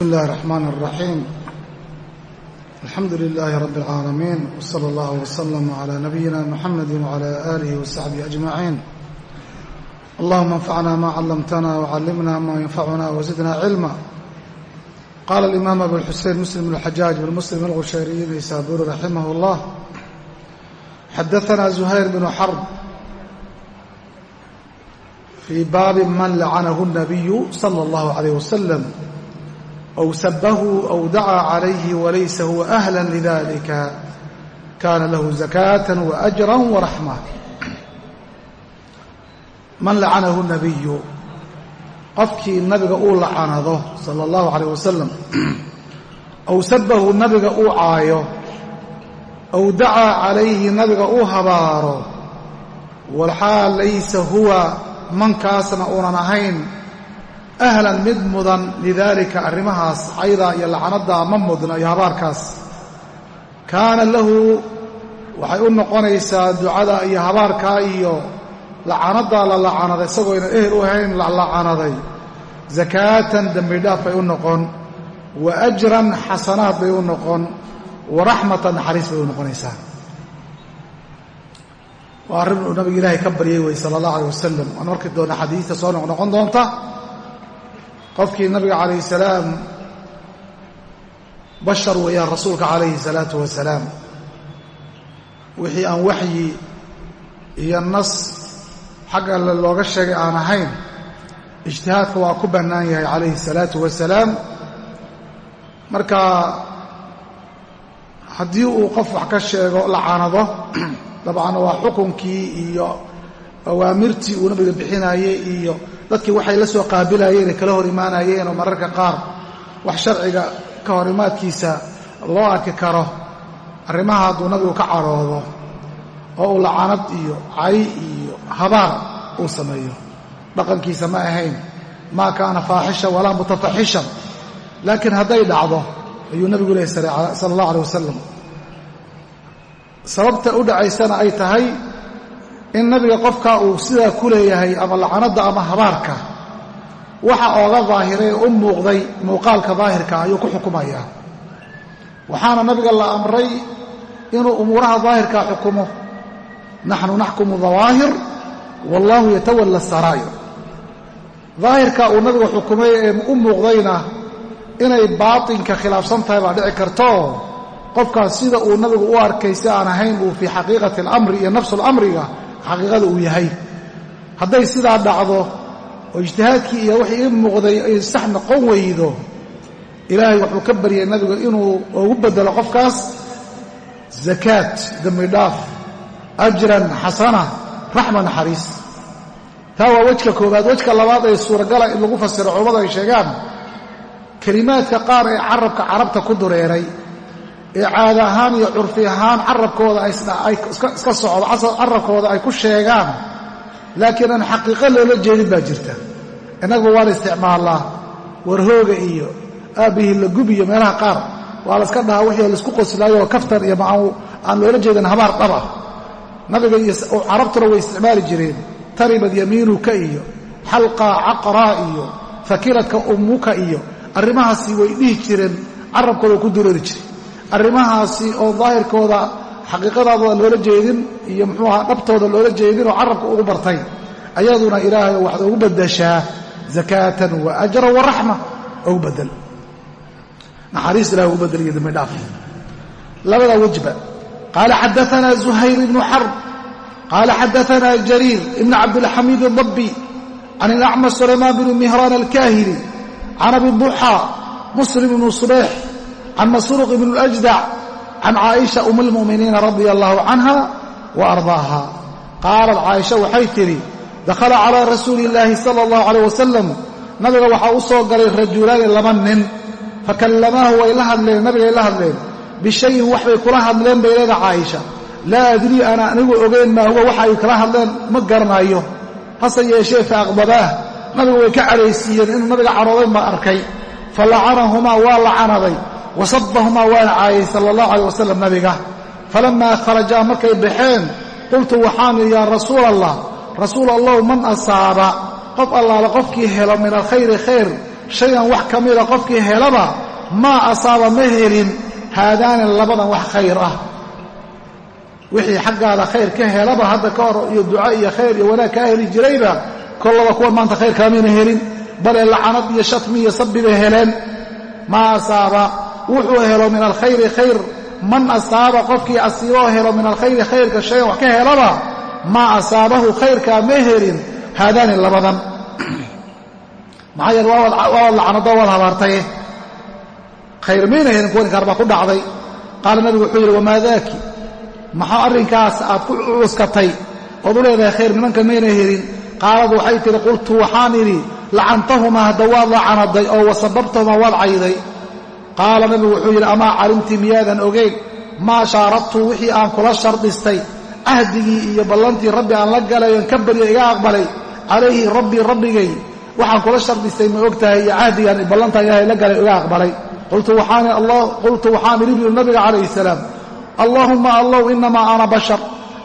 بسم الله الرحمن الرحيم الحمد لله رب العالمين وصلى الله وسلم على نبينا محمد وعلى آله وصحبه أجمعين اللهم انفعنا ما علمتنا وعلمنا ما ينفعنا وزدنا علما قال الإمام أبو الحسين مسلم بن الحجاج بن مسلم الغشيري نيسابوري رحمه الله حدثنا زهير بن حرب في باب من لعنه النبي صلى الله عليه وسلم أو سبه أو دعا عليه وليس هو أهلا لذلك كان له زكاة وأجرا ورحمة من لعنه النبي qofkii nabiga uu lacanado sala allahu calayh wasalam aw sabahu nabiga uu caayo aw dacaa calayhi nabiga uu habaaro walxaal laysa huwa mankaasna uunan ahayn ahlan mid mudan lidaalika arrimahaas caydaa iyo lacanaddaa ma mudna iyo habaarkaas. Kaana lahu waxay u noqonaysaa ducada iyo habaarkaa iyo lacanaddaa la lacanaday isagoo ynan ehel u ahayn la lacanaday zakaatan dembi dhaaf bay u noqon wa ajran xasanaad bay u noqon wa raxmatan naxariis bay u noqonaysaa. Waa arrin uu nabiga ilaahay ka baryay wey sala allah alay wasalam waan arki doona xadiista soo noqnoqon doonta qofkii nabiga calayhi salaam bashar weeyaan rasuulka calayhi salaatu wasalaam. Wixii aan waxyi iyo nas xag alle looga sheegay aan ahayn ijtihaadka waa ku bannaan yahay calayhi salaatu wasalaam. Marka haddii uu qof wax ka sheego lacanado dabcan waa xukunkii iyo awaamirtii uu nabiga bixinayey iyo dadkii waxay la soo qaabilayeen ee kala hor imaanayeen oo mararka qaar wax sharciga ka hor imaadkiisa loo arki karo arrimaha hadduu nabigu ka cadhoodo oo uu lacanad iyo cay iyo habaar uu sameeyo. Dhaqankiisa ma ahayn maa kaana faaxisha walaa mutafaxishan. Laakiin hadday dhacdo ayuu nabigu lehy sala allah aleh wasalam sababta u dhacaysana ay tahay in nabiga qofka uu sidaa ku leeyahay ama lacanadda ama habaarka waxa ooga daahiray u muuqday muuqaalka daahirka ayuu ku xukumayaa. Waxaana nabiga la amray inuu umuuraha daahirka xukumo. Naxnu naxkumu dawaahir wallaahu yatawalla saraa'ir daahirka uu nabigu xukumay ee u muuqdayna inay baatinka khilaafsan tahay baa dhici karto. Qofkaas sida uu nabigu u arkay si aan ahayn uu fii xaqiiqati alamri iyo nafsulamriga xaqiiqada uu yahay. Hadday sidaa dhacdo oo ijtihaadkii iyo wixii ii muuqday ay sax noqon weydo ilaahay wuxuu ka baryay nabigu inuu ugu bedelo qofkaas zakaat dembi dhaaf ajran xasana raxma naxariis. Taa waa wejka koowaad wejka labaad ee suuragala in lagu fasiro culammadu ay sheegaan kelimaadka qaar ee carabka carabta ku dureeray ee caada ahaan iyo curfi ahaan carabkooda iska socdo carabkooda ay ku sheegaan. Laakiin aan xaqiiqo loola jeedin baa jirta. Innagu waa la isticmaalaa warhooga iyo aabbihii la gub iyo meelaha qaar. Waa la iska dhahaa wixii la isku qoslaayo kaftan iyo aan loola jeedin habaar dhaba. Nabiga iyo carabtuna way isticmaali jireen. Taribad yamiinuka iyo xalqaa caqraa iyo fakiladka ummuka iyo arrimahaasi way dhihi jireen. Carabkooda ku dureeri jiray arrimahaasi oo daahirkooda xaqiiqadaadooda loola jeedin iyo muxuu ahaa dhabtooda loola jeedin oo carabka ugu bartay ayaduna ilaahay waxaad ugu beddeshaa zakaatan wa ajran wa raxma ugu bedel. Naxariis ilahay ugu bedel iyo dambi dhaaf. Labadaa wejba qaala xadaanaa zuhayr ibnu xarb qaala xadaanaa jariir ibn cabdilxamiid adabbi can ilacmash sulaymaan bn mihraan alkaahili can abi duxaa muslim ibnu subeex can masruuq ibn اljdac can caaisha um اlmu'miniina radia allahu canha wa ardaaha qaalat caaisha waxay tidhi dakhala calaa rasuuli اllaahi sala اllahu aleyh wasalam nabiga waxaa u soo galay rajulaani laba nin fakallamaahu way la hadleen nabigay la hadleen bishayin waxbay kula hadleen bay leeda caaisha laa adrii ana anigu ogeyn maa huwa waxa ay kala hadleen ma garanayo hase yeeshee faaqbabaah nabigu way ka cadhaysiiyeen inuu nabiga cadhooday ma arkay falacanahumaa waa lacanaday wasabahumaa waana caayay sala allahu aleyh wasalam nabiga falammaa kharajaa markay baxeen qultu waxaan idhi yaa rasuula allah rasuul allahu man asaaba qof allaala qofkii helo min alkhayri khayr shayan wax ka mida qofkii helaba maa asaaba ma helin haadaani labadan wax khayr ah wixii xaggaada khayr ka helaba hadda ka hor iyo duca iyo khayr iyo wanaag kaa heli jirayba kollaba kuwa maanta khayr helin bale lacanad iyo shatmi iyo sabbi bay heleen maa asaaba wuxuu helo min alkhayri khayr. Man asaaba qofkii asiiboo helo min alkhayri khayrka shayan wax ka helaba maa asaabahu khayrkaa ma helin haadaani labadan. Maxaa yeele waawad lacanado waad habaartaye khayr mayna helin kuwan kaar baa ku dhacday. Qaala nabigu wuxuu yidhi wamaa daaki? Maxaa arrinkaas aad ku cuskatay? Ood u leedahay khayr nimanka mayna helin? Qaalad waxay tidhi qultu waxaan idhi lacantahumaa hadda waad lacanaday oo wasababtahumaa waad cayday qaala nabigu wuxuu yidhi amaa calimti miyaadan ogeyn? Maa shaaradtu wixii aan kula shardhistay? Cahdigii iyo ballantii rabbi aan la galay ka baryo iga aqbalay. Calayhi rabbii rabbigay waxaan kula shardhistay ma og tahay iyo cahdigaan ballantaan ilaahay la galay iga aqbalay. Qultu waxaan idhi buu nabiga calayhi salaam allaahumma allow inamaa ana bashar.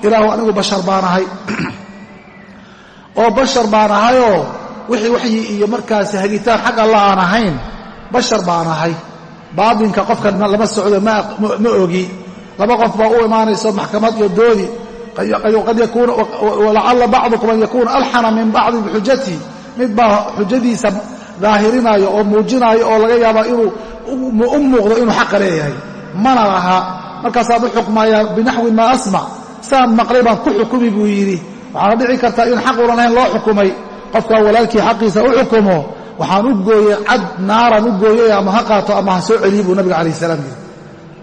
Ilaahu anigu bashar baan ahay. Oo bashar baan ahayoo wixii waxyi iyo markaasi hagitaan xag alla aan ahayn bashar baan ahay baatinka qofka lama socdo ma ogi. Laba qof baa u imaanayso maxkamad iyo doodi. Lacalla bacdukum an yakuuna alxana min bacdi bixujatihi mid baa xujadiisa daahirinayo oo muujinayo oo laga yaaba inuu u muuqdo inuu xaqa leeyahay. Mana laha. Markaasaad u xukmayaa binaxwi maa asmac saan maqlay baan ku xukumi buu yidhi. Waxaana dhici kartaa in xaq unan lahayn loo xukumay. Qofkaa walaalkii xaqiisa u xukumo waxaan u gooyey cad naaran u gooyey ama ha qaato ama ha soo celiyi buu nabiga calayh salaam yidhi.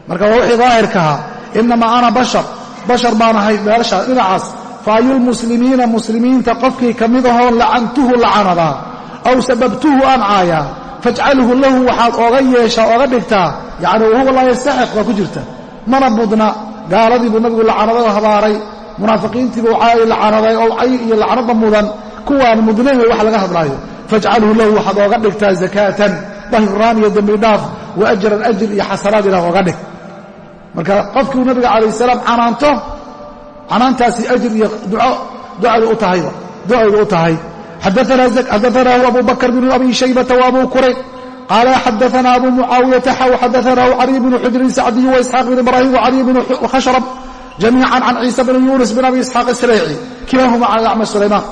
Marka waa wixii daahirkaha inamaa ana bashar. Bashar baan ahay meelashaa dhinacaas. Fa ayulmuslimiina muslimiinta qofkii ka mid ahoon lacantuhu lacanadaa aw sababtuhu aan caayaa fajcalhu lahu waxaad ooga yeeshaa ooga dhigtaa. Yacni wahuwa laa yastaxiq waa ku jirta. Mana mudna gaaladii buu nabigu lacanaday oo habaaray munaafiqiintiibuu caayay lacanaday oo cay iyo lacnada mudan. Kuwaan mudnayn way wax laga hadlaayo fajcalhu lahu waxaad ooga dhigtaa zakaatan dahiraan iyo dembi dhaaf wa ajran ajir iyo xasanaad ilaah ooga dhig. Marka qofkiu nabiga calayh salaam canaanto canaantaasi ajir iyo ducaydu u tahay xadaanahu abu bakr bn abi shaybata wa abu kurayb qaala xadaana abu mucaawiyata xaw xadaanahu caliy bnu xujrin sacdiy waisxaaq bn ibrahim wcaliy bn khashrab jamiica can ciisa bn yunus bn abi isxaaq israyci kilaahuma can acmash sulaymaan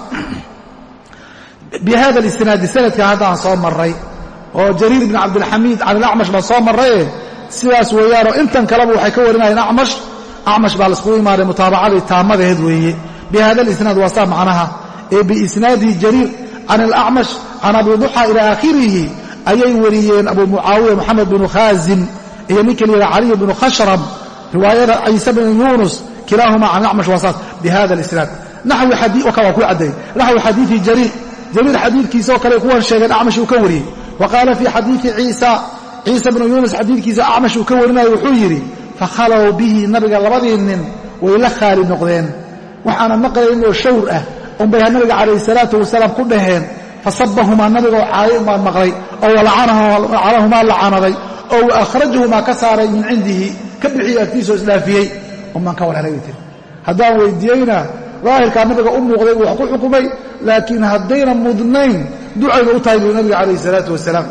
bihada isnaadi sanadka haddaan soo maray oo jariir bn cabdilxamiid can ilacmash baan soo maraye sidaas weeyaanoo intan kaleba waxay ka warinayeen acmash acmash baa laiskugu imaaday mutaabacadii taamadeed weeye bihada lisnaad waa saa macnaha ee biisnaadi jariir can alacmash can abi duxa ilaa aakhirihi ayay wariyeen abu mucaawiya moxamed binu khaazim iyo ninka la yidhaha caliy bnu khashrab riwaayada ciise bn yunus kilaahuma can acmash waa saas naxwi xadiii jariir jariir xadiidkiisa oo kale kuwan sheegeen acmash uu ka wariyey. Wa qaala fii xadiii ciisa ciisa bnu yuunus xadiidkiisa acmash uu ka warinayo wuxuu yidhi fakhalow bihi nabiga labadii nin way la khaali noqdeen. Waxaana maqlayn oo shawr ah unbay nabiga calayhi salaatu wasalaam ku dhaheen. Fasabahumaa nabigoo caayay umbaan maqlay oo walacanahumaa lacanaday oo wa akhrajahumaa ka saaray min cindihi ka bixiyey agtiisoo isdhaafiyey umbaan ka tiri. Haddaan weydiiyeyna daahirkaa nabiga u muuqday uu wax ku xukumay laakiin haddayna mudnayn ducayba u tahay buu nabiga calayhi salaatu wasalaam.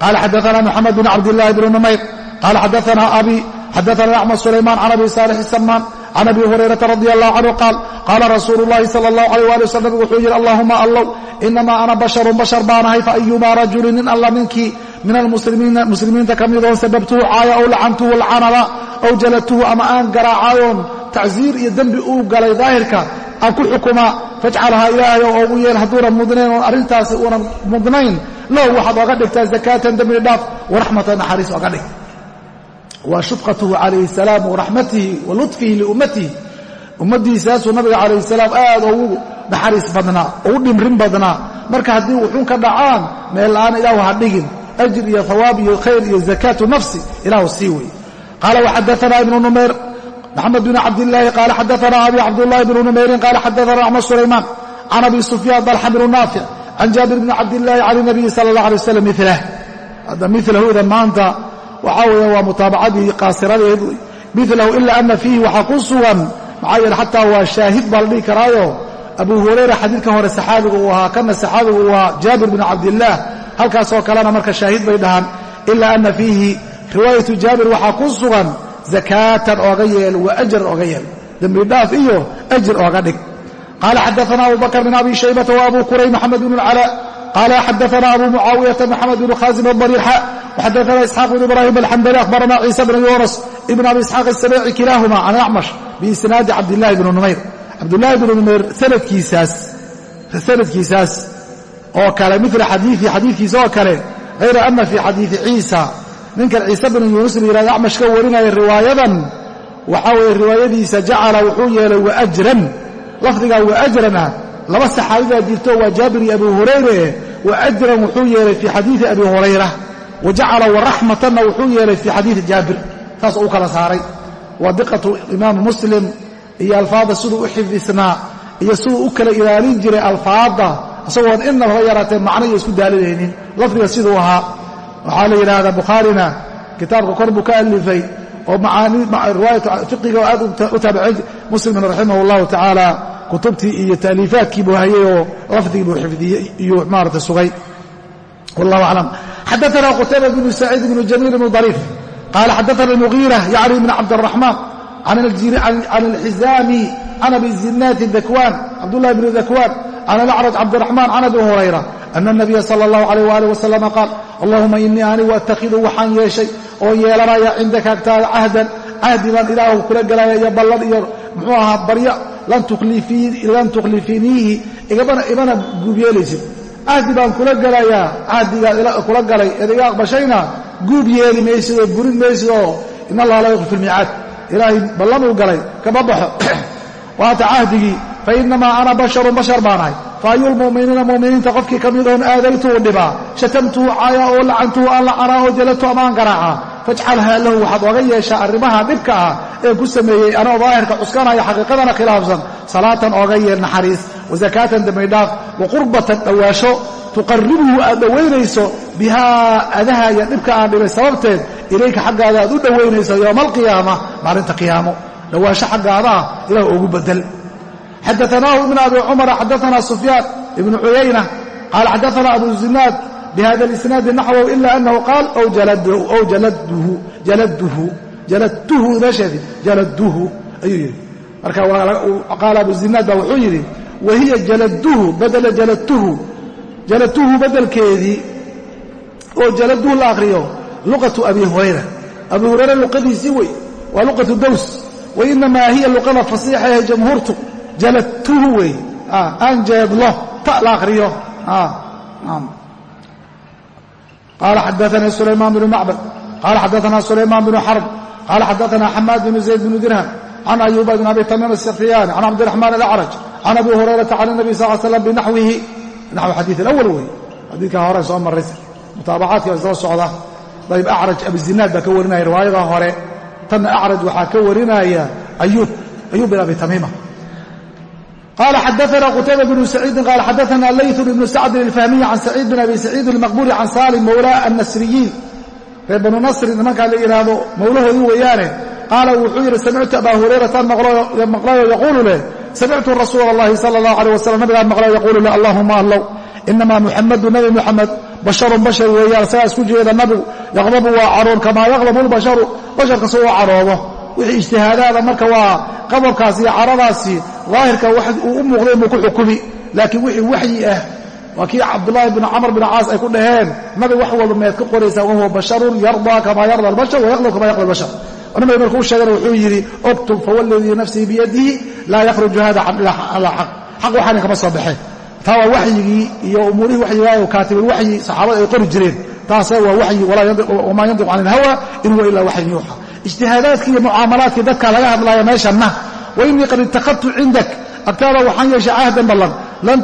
Qaala xadaana moxamed bn cabdillahi bn numayr qaala xadaana abi xadaana acmad sulaymaan can abi saalix samaan can abi hurayrata radi allahu canhu qaal qaala rasuulu llahi sala allahu alayh wali wasalam nabigu wuxuu yidhi allahuma allow inamaa ana basharun bashar baanahay faayumaa rajulin nin alla ninkii min almuslimiinta ka midoon sababtuhu caaya ow lacantuhu lcanaba ow jaladtuhu ama aan garaacayoon tacsiir iyo dembi uu galay daahirka aan ku xukumaa fajcalhaa ilaahay oo ugu yeel hadduunan mudnayn oon arrintaasi uunan mudnayn. Low waxaad oga dhigtaa zakaatan dembi dhaaf waraxmatan naxariis oga dhig. Wa shufqatuhu calayhi salaam waraxmatihi wa ludfihi liummatihi ummaddiisaasuu nabiga calayhi salaam aad ugu naxariis badnaa ugu dhimrin badnaa. Marka haddii wuxuun ka dhacaan meel la'aan ilaahu ha dhigin. Ajir iyo hawaab iyo khayr iyo zakaatu nafsi ilaahu sii wey qaala waxadaana ibnu numayr maxamed bn cabdilaahi qaala xadaana abi cabdullahi bnu numayrin qaala xadaana acmad sulaymaan can abi sufyaan dalxa bnu naafic can jaabir bni cabdillaahi can nabiyi sala allah alay waslam milah hadda milahuda maanta waxaa weeye waa mutaabacadii qaasiradeed milahu ila ana fiihi waxaa ku sugan maxaa yeele xataa waa shaahid baa la dhihi karaayo abu hurayra xadiidkan hore saxaabigu uu ahaa kana saxaabigu uu ahaa jaabir bn cabdillaah halkaasoo kalena marka shaahid bay dhahaan ilaa ana fiihi riwaayatu jaabir waxaa ku sugan zakaatan ooga yeel wa ajran ooga yeel dembi dhaaf iyo ajir ooga dhig qaala xadaana abu bakr bn abi shaybata wa abu kuray maxamed bn اlcalaa qaala xadaana abu mucaawiyata maxamed bn khaasim adariirxa waxadaana isxaaq bn ibrahim alxambali akhbarana ciisa bn yunas ibn abi isxaaq asabeeci kilaahuma can acmash biisnaadi cabdillahi bni numayr cabdullaahi bni numayr sanadkiisaas oo kale mila xadiii xadiidkiisa oo kale hayra ana fii xadiidi ciisa ninkan ciise bnu yuunus la yihahdo acmash ka warinaya riwaayadan waxaa weeye riwaayadiisa jacala wuxuu yeelay waajran lafdigaa waajrana laba saxaabi baa jirto waa jaabir iyo abu hurayre waajran wuxuu yeelay fii xadiidi abi hurayra wa jacala waraxmatanna wuxuu yeelay fii xadiidi jaabir. Saas u kala saaray. Waa diqatu imaamu muslim iyo alfaadda siduu u xifdisnaa iyo siduu u kala ilaalin jiray alfaadda isagoon inna haba yaraatee macno iyo isku daalinaynin lafdiga siduu ahaa waxaa la yidhaahdaa bukhaarina kitaabka kor buu ka alifay oo fiqiga oo aad u taabicay muslimin raximah llahu tacaala kutubtii iyo taaliifaadkii buu hayay oo lafdigii buu xifdiyey iyuu maarata sugay. Wallahu aclam. Xadaana qutayba bnu saciid bnu jamiil bnu dariif. Qaala xadaana almugiira yacni bn cabdiraxmaan can alxizaami can abi zinaati dakwaan cabdullahi bni dakwaan can alacraj cabdiraxmaan can abi hurayra ana nabiya sala allahu alayh waalih wasalama qaal allahuma inii anigu atakhidu waxaan yeeshay oo yeelanaya cindaka agtaada cahdan cahdi baan ilaahu kula gelaya iyo ballan iyo muxuu ahaa barya lan tukhlifiniihi imana guub yeelaysid cahdi baan kula gelayaa cahdigaa kula galay eed iga aqbashayna guub yeeli maysid oo burin maysid oo in allaha la yakfi lmiicaad ilaahay ballanuu galay kama baxo waata cahdigii fainamaa ana basharun bashar baanahay. Faayu lmu'miniina mu'miniinta qofkii ka mid oon aadaytuhu dhibaa. Shatamtuhu caayaa oo lacantuhu aan lacanaa oo jalatu amaan garaacaa. Fajcalhaa lahu waxaad oga yeeshaa arrimaha dhibka ah ee ku sameeyey anoo daahirka cuskanaya xaqiiqadana khilaafsan. Salaatan ooga yeel naxariis wasakaatan dembidhaaf wa qurbatan dhowaasho tuqaribuhu aad dhowaynayso bihaa adaha iyo dhibka aan dhibay sababteed ilayka xaggaada aad u dhowaynayso yowma alqiyaama maalinta qiyaamo. Dhowaasho xaggaada ah ilah ugu bedel xadaanaahu ibn abi cumara xadaana sufyaan ibnu cuyayna qaala xadaana abu zinaad bihada اlisnaadi naxwahu ila anahu qaal ow jaladtuhu meesheedii jaladduhu ayuu yidhi marka qaala abu zinaad baa wuxuu yidhi wahiya jaladduhu badela jaladtuhu jaladtuhu bedelkeedii oo jaladduhu la akhriyo luqatu abi hurayra abi hurayra luqadiisii wey waa luqatu dows wainamaa hiya luqada fasiixa ee jamhuurtu jaladtuhu wey aan jeedlo ta la akhriyo qaala xadaanii sulaymaan bnu macbad qaala xadaana sulaymaan bnu xarb qaala xadaana xamaad bnu zayd bnu dirham can ayuuba bn abi tamiim asakhtiyaani can cabdiraxmaan alacraj can abi hurayrata can nabi sal slam binaxwihi naxwi xadiid alawal wey xadiidkaa hore soo maray mutaabacaadka soo socda dayb acraj abizinaad baa ka warinaya riwaayada hore tanna acraj waxaa ka warinaya ayuub ayuub bin abi tamiima qala xadaana qutayba bnu saciidin qaala xadaana layث bnu sacdin alfahmiyi can saciid bin abi saciid almaqburi can salim mawla annasriyiin reer banu nasri nimankaa la yidhaahdo mawlahoodii weeyaane qaala wuxuu yidhi samictu abaa hurayratan maqlayo yaquulu leh samictu rasuula اllahi sala اllahu alيh wasalam nabigaan maqlayo yaquulu leh allahuma allow inama muxamadu nabi muxamed basharun bashar weeyaan isagaa isku jeeda nabigu yaqdabu waa caroon kamaa yaqdabu lbasharu basharka si uu caroodo wixii ijtihaadaada marka waa qadabkaasi iyo caradaasi daahirka uu u muuqday muu ku xukumi. Laakiin wixii waxyi ah waa kii cabdulaahi bin camr bin caas ay ku dhaheen nabi wax walba meed ka qoraysaa wahuwa basharun yardaa kamaa yarda albashar wayaqdab kamaa yaqdab albashar. Nabiga markuu sheegana wuxuu yidhi oktub fawaladii nafsii biyadihi laa yakhruju hada alaa xaq xaq. Waxaana kama soo baxeen taa waa waxyigii iyo umuurihii waxyigaayo kaatibulwaxyi saxaabada ay qori jireen. Taase waa waxyi wamaa yandiqu can ilhawa in huwa ilaa waxyin yuuxa. Ijtihaadaadkii iyo mucaamalaadkii dadka laga hadlaya meeshanna wa innii qad ittakhadtu cindak agtaada waxaan yeeshay cahdan ballan lan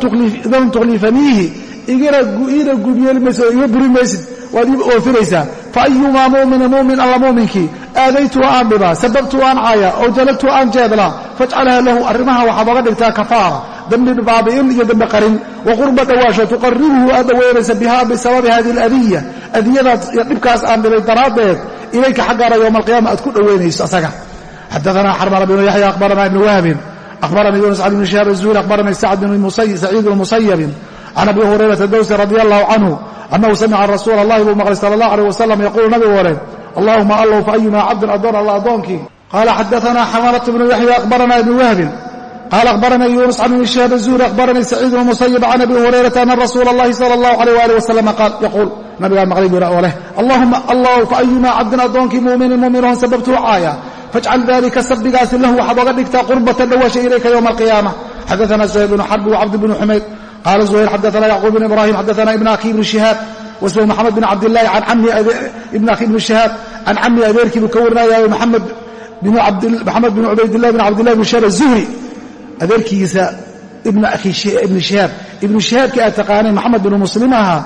tukhlifaniihi iina gubyeeli maysid oo iga buri maysid waad ii oofinaysaa fa ayumaa mu'mina mu'min alla mu'minkii aadaytuhu aan dhibaa sababtuhu aan caaya oo jaladtuhu aan jeedlaa fajcalha lahu arrimaha waxaad oga dhigtaa kafaara dembi baabi'in iyo dembi qarin wa qurba dhawaasho tuqaribuhu aad dhaweynaysa biha bisababi hadihi aladiya adiyadaas iyo dhibkaas aan dhibay daraaddeed ilayka xaggaana yowma alqiyaama aad ku dhoweynayso asaga xadaana xarmala bnu yaxya akhbarana ibnu wahbin akhbaranii yunus can ibni shihaab azuhri akhbaranii saciid bnu musayabin can abi hurayrata dowsi radi allahu canhu annahu samica rasuula allahi buu maqlay sala allah alيh wasalam yaquulu nabigu hore allahuma allow fa ayumaa cabdin addoon alla addoonkii qaala xadaanaa xamalat bnu yaxya aqbaranaa ibnu wahbin qaala akhbaranii yuunus can ibni shihaab azuhri akhbaranii saciid bnu musayib can abi hurayrata ana rasuula allahi sala allahu alayh waalih wasalam qaal yaquul nabigaa maqlay buu oo leh allahuma allah fa ayumaa cabdin addoonkii muuminin muuminahon sababtuu caaya fajcal dalika sabbigaasi lahu waxaad oga dhigtaa qurbatan dhawaasha ilayka yowma alqiyaama xadaana zuhayr bnu xarbi wacabd bnu xumayd qaala zuhayr xadaana yacquub bn ibrahim xadaana ibn akhi ibni shihaab wasmu maxamed bin cami ibn akhi ibni shihaab can cami adeerkii buu ka warinayaayo maxamed bin cubaydillahi bin cabdillahi bn shihaab azuhri adeerkiisa ibni shihaab. Ibnu shihaabkii aad taqaaneen maxamed binu muslim ahaa.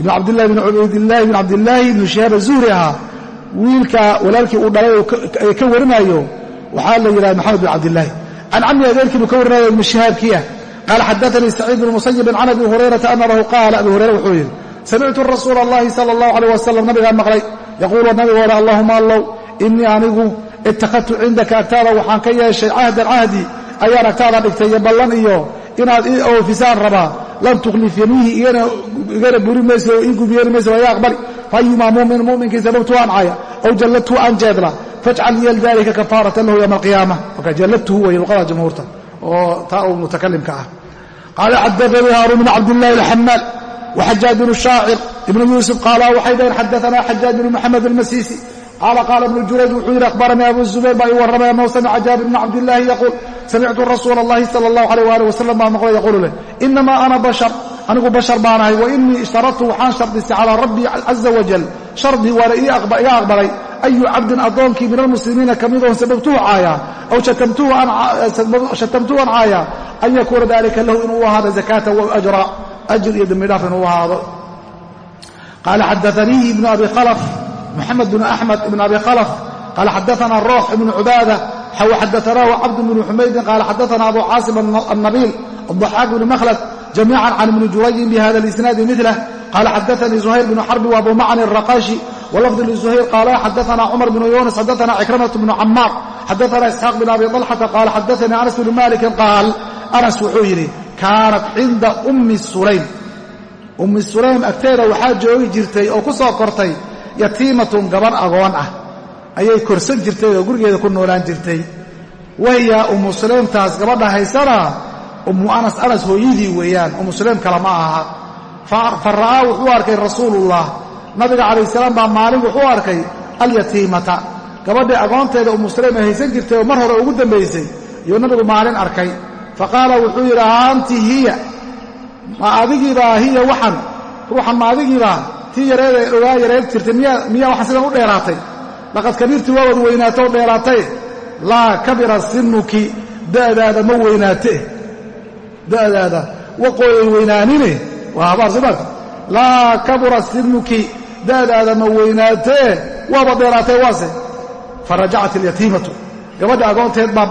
Ibn cabdillahi bn cubaydillahi bn cabdillaahi ibnu shihaab azuhri ahaa wiilka walaalkii uu dhalay ee ka warinayo waxaa la yidhaha maxamed bin cabdillaahi can cammi adeerkii buu ka warinayo ibnu shihaabkii ah qaala xadaanii saciid bn musayibin can abi hurayrata ana lahu qaala. Abi hurayra wuxuu yidhi samictu rasuula allahi sala allahu alayh wasalam nabigaan maqlay. Yaquulu nabigu odha allahuma allow innii anigu ittakhadtu cindaka agtaada waxaan ka yeeshay cahdan cahdi ayaan agtaada dhigtay iyo ballan iyo inaad ii oofisaan rabaa lan tukhlifaniihi igana buri mayso oo ii gubiyeeni mayso waa iga aqbali. Faayumaa mumin muminkii sababtu aan caya ow jalladtu aan jeedla fajcal yal dalika kafaaratan lahu yowma alqiyaama. Marka jalladtuhu way luqada jamhuurta oo taa uu mutakalimka ah. Qaala xadaanii haaruun bn cabdillahi alxamaal waxajaaj bnu shaacir ibnu yuusuf qaala waxay dhaheen xadaanaa xajaaj bnu maxamed qaala qaala ibnu jurayj wuxuu yidhi akhbaranii abu zubayr baa ii warramay annahu samica jaabir bna cabdillaahi yaquul samictu rasuula allahi sala allahu alayh waalih wasalam baa maqlay yaquulu leh inamaa ana bashar anigu bashar baanahay wa inii ishtaradtu waxaan shardisay calaa rabbii caza wajal shardii waana iga aqbalay ayu cabdin addoonkii min almuslimiina ka midoon sababtuhu caayaa aw shatamtuhu an caayaa an yakuuna dalika lahu inuu ahaado zakaata wa ajra ajr iyo dembidhaaf inuu ahaado qaala xadaanii ibnu abi khalaf mxamed bn axmed ibn abi khalaf qaala xadaana roox ibnu cubaada xaw xadaanaahu cabdu bnu xumaydin qaala xadaana abu caasim annabiil adaxaak bni mahlad jamiican can ibni jurayin bihada lisnaadi milah qaala xadaanii zuhayr bnu xarbi wa abu macni araqaashi walafdu lizuhayr qaala xadaana cumar bnu yunis xadaana cikramatu bnu camaar xadaana isxaaq bn abi alxata qaala xadaanii anas bnu malikin qaal anas wuxuu yidhi kaanat cinda ummi sulaym ummi sulaym agteeda waxaa joogi jirtay oo ku soo kortay yatiimatun gabarh agoon ah. Ayay korsan jirtay oo gurigeeda ku noolaan jirtay. Wahiya ummu sulaymtaas gabadha haysana? Ummu anas anas hooyadii weeyaan. Ummu sulaym kale ma aha. Fa ra'aa wuxuu arkay rasuulullah. Nabiga calayh salaam baa maalin wuxuu arkay alyatiimata. Gabadhii agoonteeda ummu sulaym ay haysan jirtay oo mar hore ugu dambaysay iyuu nabigu maalin arkay. Fa qaala wuxuu yidhi aanti hiya ma adigiibaa hiya waxan? Ruuxan ma adigiibaa tii yareeda ogaa yareed jirtay miyaa waxaan sidan u dheeraatay? Laqad kabiirtii waa wad weynaato o dheeraatay. Laa kabira sinuki da'daada ma weynaate da'daada waqooyay weynaanine? Waa habaar simaarka laa kabura sinuki da'daada ma weynaatee. Waaba dheeraatay waase. Fa rajacat ilyatiimatu gabadha agoonteed baa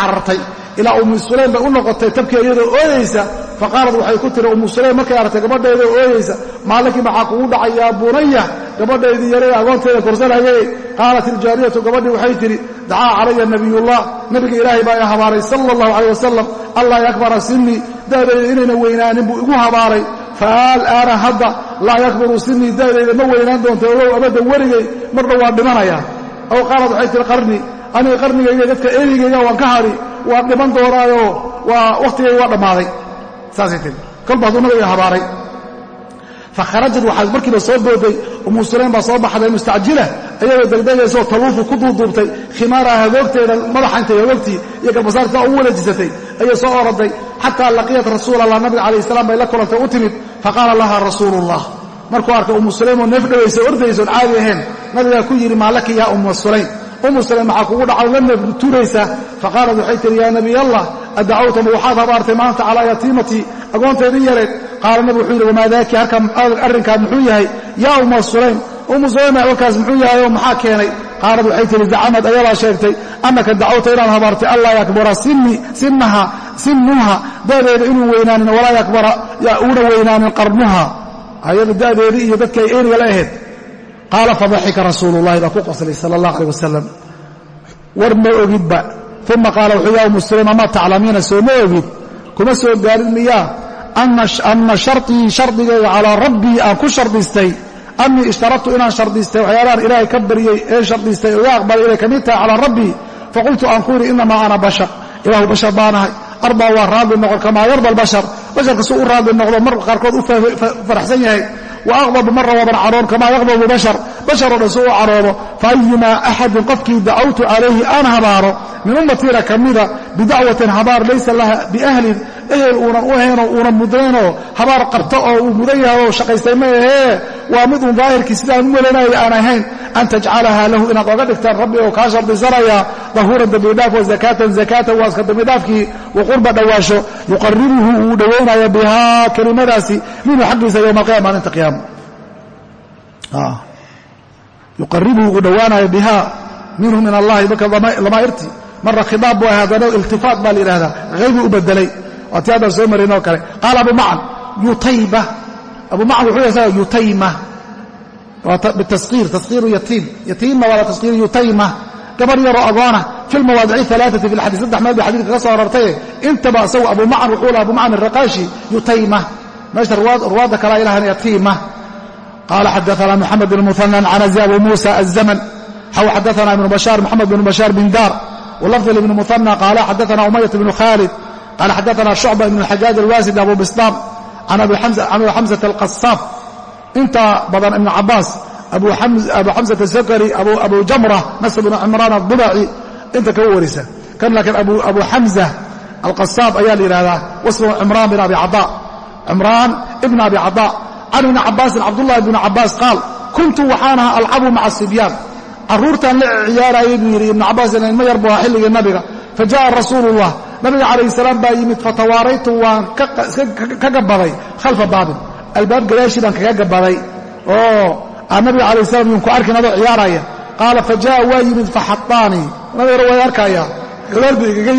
carartay ilaa ummu sulaym bay u noqotay tabkii iyadoo ooyeysa fa qaalad waxay ku tiri ummu sulaym markay aragtay gabadheedoo ooyeysa maalinkii maxaa kugu dhacay yaa bunaya? Gabadhaydii yaree agoonteeda korsanayay? Qaalat iljaariyatu gabadhii waxay tidhi dacaa calaya nabiyullah. Nabiga ilaahay baa i habaaray sala allahu calayh wasalam allah yakbara sinii da'dayda inayna weynaanin buu igu habaaray. Faalaana hadda laa yakburu sinii da'dayda ma weynaan doonta olow abadda werigay marna waa dhimanaya. Aw qaalad waxay tihi qarni aniga qarnigayga dadka erigayga waan ka hadhi waan dhiman doonaayoo waa wakhtigayga waa dhammaaday. Saasay tiri kolba hadduu nabiga habaaray. Fakharajad waxaa markiiba soo booday ummu sulaym baa soo baxday mustacjila ayagoo degdegaysoo taluufu ku duuduubtay khimaaraha hagoogteeda madaxa intay hagoogtii iyo garbasaarta ugu wareejisatay ayay soo oraday xataa laqiyat rasuul allah nabiga calayh salaam bay la kulantay u timid faqaala laha rasuulullah. Markuu arkay ummu sulaym oo neef dhowaysa ordaysoon caadi ahayn nabigaa ku yidhi maalaki yaa umma sulaym ummu sulaym maxaa kugu dhacay? La neef tuuraysaa faqaalat waxay tihi yaa nabiy allah adacawta ma waxaad habaartay maanta calaa yatiimatii agoonteedii yareed. Qaala nabi wuxuu yidhi wamaa daaki halkan arrinkaad muxuu yahay? Yaa umma sulaym. Ummu sulaym warkaas muxuu yahay? Oo maxaa keenay? Qaalad waxay tihi zacamad ayadaa sheegtay annaka dacawta inaad habaartay allaa yakbara sinnuha da'deeda inuu weynaanin walaa yakbara uuna weynaanin qarnuha. Ayada da'deedii iyo dadkay eeriga la ahayd qaala fadaxika rasuulullahi baa ku qoslay sala allah aleh wasalam war ma ogidba. Uma qaala wuxuu yaa ummu sulaym amaa taclamiina soo ma ogid. Kuma soo gaarin miyaa ana sharطii shardigayga calaa rabbii aan ku shardistay. Anii ishtaradtu inaan shardistay waxyaalahan ilaahay ka baryey ee shardistay oo iga aqbalay inay ka mid tahay calaa rabbii faqultu aan ku yidhi inamaa ana bashar. Ilaahu bashar baanahay arbaa waa raadli noqon kamaa yarda albashar. Basharka suu u raadli noqdo mar qaarkood u faraxsan yahay wa aqdabu mara waban caroon kamaa yaqdabu bashar bashar oo dhan suu u caroodo faayumaa axadin qofkii dacawtu calayhi aan habaaro min ummatiina ka mida bidacwatin habaar laysa laha biahlin ehel uunan u ahaynoo uunan mudaynoo habaar qabto oo uu mudan yahay oo shaqaystay ma ahee waa mid uun daahirkii sidaan u malanaya aan ahayn an tajcalaha lahu inaad oga dhigtaan rabbi oo kaa shardisanayaa dahuuran dembidhaaf wa zakaatan waa iska dembidhaafkii wa qurba dhowaasho yuqaribuhu uu dhowaynaya bihaa kelimadaasi minhu xaggiisa yowma alqiyama maalinta qiyaama yuqaribuhu uu dhowaanayo bihaa minhu min allahi marka lamaa'irti marra khidaab buu ahaa haddana iltifaat baa la yidhahdaa haybuu u bedelay waa ti haddaan soo marin oo kale. Qaala abu macan yutayba. Abu macan wuxuu yahay yutayma. Bitaskiir taskiiru yatiim. Yatiimna waa taskiir yutayma. Gabar yaroo agoona fi lmawaadici alaaati fi lxadii saddex meel bay xadidka ka soo arartaye intaba isagu abu macan wuxuu laha abu macan araqaashi yutayma. Meesha ruwaadda kalaa ilahan yatiima qaala xadaana moxamed bn muhanan canazi abu muusa azamn xaw xadaana ibnu bashaar moxamed bn bashaar bin daar walafdi ibni muhana qaala xadaana umayat bnu khaalid qaala xadaana shucba ibn xajaaj alwaasidi abu bisdaam can abi xamsata alqasaab inta badan ibnu cabaas abu xamsata sakari abu jamra nasr bn cimraan adubaci inta kaga warisa kan laakiin abu xamza alqasaab ayaa la yidhahdaa wasmu cimraan bin abi cada cimraan ibn abi cada can ibni cabaasin cabdulahi bni cabaas qaal kuntu waxaan ahaa alcabu maca asibyaan caruurtaan la ciyaaraayay buu yidhi ibnu cabaasin ilmo yar bu ahaa xilligii nabiga. Fa ja'a rasuulu llah nabiga calayhi salaam baa yimid fatawaaraytu waan ka gabaday khalfa baabin. Albaab gadaashii baan kaga gabaday. Oo aan nabiga calayhi salam yuun ku arkin adoo ciyaaraya. Qaala fa jaa'a waa yimid faxadaanii nabiga waa arkaaya xuloor buu igaga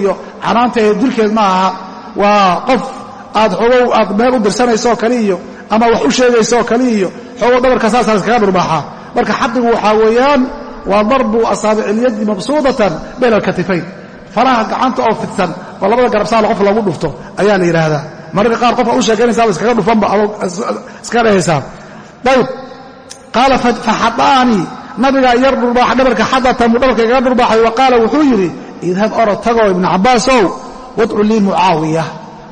iyo canaanta ee dilkeed ma waa qof aad xogow aad meel u dirsanaysooo kale iyo ama wax u sheegaysooo kale iyo xogow dhabarka saasaa iskaga dhurbaaxaa marka xadigu waxaa weeyaan waa darbu asaabic ilyadi mabsuudatan bayna alkatifayn. Faraha gacanta oo fidsan oo labada garabsaal qof lagu dhufto ayaa la yidhaahdaa mararka qaar qofka u sheegaynaysaaba iskaga dhufanba iskaga dhehaysaa qaala faxadaanii nabigaa yar dhurbaaxa dhabarka xadatan buu dhabarka igaga dhurbaaxay wa qaala wuxuu yidhi idhab orod tagoo ibnu cabaasow wadcu lii mucaawiya.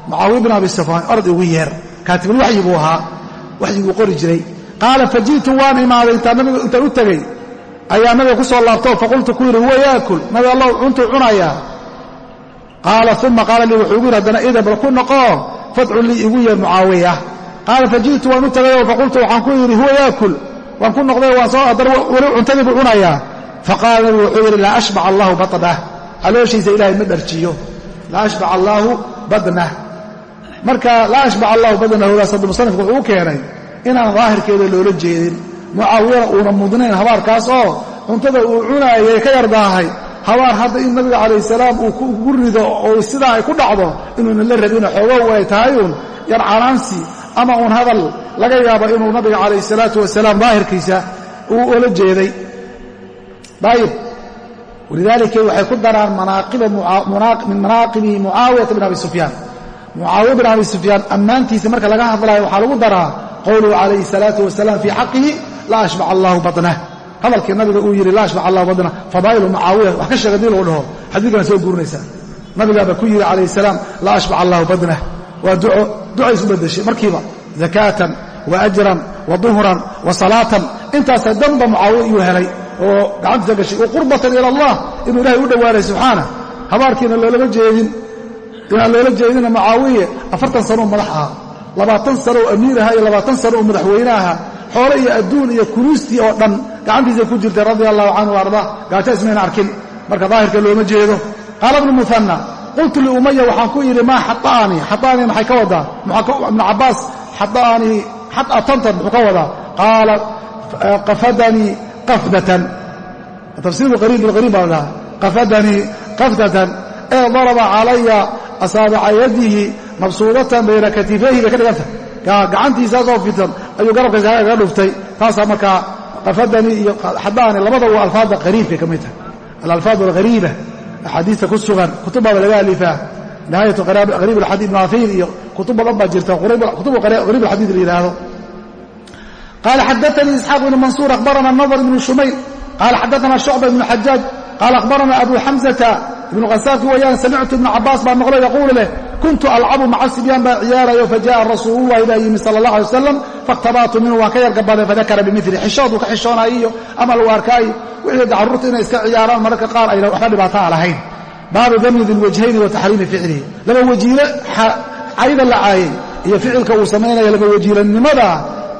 Mucaawiya bin abi sufyaan orod igu yeer kaatibulwaxyi buu ahaa. Waxyiguu qori jiray. Qaala faji'tu waan imaaday intaan u tegey ayaa nabiga ku soo laabtoo faqultu ku yidhi huwa yaakul. Nabi allah cuntuu cunayaa. Qaala uma qaala lii wuxuu igu yidhi haddana idan bal ku noqoo fadcu lii igu yeer mucaawiya. Qaala faji'tu waan u tegayoo faqultu waxaan ku yidhi huwa yaakul. Waan ku noqday waan soo haddana weli cuntadii buu cunayaa. Faqaala nabigu wuxuu yidhi laa ashbac allahu baطnah calooshiisa ilaahay ma dharjiyo laa allaahu badnah marka laa ashbac allahu badnahudaas hadda musanifku wuxuu u keenay inaan daahirkeeda loola jeedin. Mucaawiyana uuna mudnayn habaarkaas oo cuntada uu cunaayay ka yardaahay habaar hadda in nabiga calayh salaam uu kugu rido oo sidaa ay ku dhacdo inuuna la rabina xoogow ay tahay uun yar canaansi ama uun hadal laga yaabo inuu nabiga calayh salaatu wasalaam daahirkiisa uu ola jeeday. Ayib walidaalika waxay ku daraan min manaaqibi mucaawiyata bin abi sufyaan mucaawiya bin abi sufyaan ammaantiisa marka laga hadlayo waxaa lagu daraa qowluhu calayhi salaatu wasalaam fii xaqihi laa ashbac allahu badnah hadalkii nabiga uu yidhi laa ashbac allahu badnah fadaa'ilu mucaawiya wax ka sheega dii lagu dhaho xadiidkana soo guurinaysaa nabigaaba ku yidhi calayhi salaam laa ashbac allahu badnah waa duco ducaysu bedeshay markiiba zakaatan wa ajran wa duhran wa salaatan intaasa danba mucaawiya iyuu helay oo gacantiisa gashay wa qurbatan ila allah inuu ilahay u dhowaanay subxaana. Habaarkiina loolama jeedin. Inaan loola jeedina mucaawiye afartan sano madax ahaa labaatan sano oo amiir ahaa iyo labaatan sano oo madaxweyne ahaa xoole iyo adduun iyo kunuustii oo dhan gacantiisay ku jirtay radia allahu canhu wa ardaa gaajo ismayna arkin. Marka daahirka looma jeedo. Qaala ibnu muhanna qultu liumaya waxaan ku yidhi maa xaaanii xaaanii maxay ka wadaa? Ibnu cabaas xaaanii xatantan muxuu ka wadaa? Qaala qafadanii qafdatan. Tafsiiru qariib bilqariib baa la dhahaa. Qafadanii qafdatan ee daraba calaya asaabica yadihi mabsuudatan bayna katifayhi bay ka dhiganta. Gacantiisaasoo fitan ayuu garabkaysa kaga dhuftay. Taasaa markaa qafadanii iyo xadaani labada waa alfaadda qariibkay ka mid tahay. Alalfaad alghariiba axaadiista ku sugan kutub baaba laga alifaa. Nihaayatu qariib alxadiid ibn afiir iyo kutub badan baa jirta. Kutubu qariib alxadiid la yidhaahdo qaala xadaanii isxaaq ibnu mansuur akhbarana nadr ibnu shumayl qaala xadaana shucba ibnu xajaaj qaala akhbarana abu xamsata ibnu khasaafki wayaan samictu ibnu cabaas baa maqlo yaquulu leh kuntu alcabu maca sibyaan baa ciyaarayo fajaءa rasuululahi baa yimi sala اllah alay wasalam faاkhtabatu minhu waan ka yargabaday fadakara bimili xishooduu ka xishoonayo iyo amal u arkaayo wixii carruurta inay iska ciyaaraan mararka qaar ayna waxba dhibaato a lahayn baabu dami dilwajhayni wa taxriimi ficlihi laba wajiile cayda la caayay iyo ficilka uu samaynaya laba wajiilanimada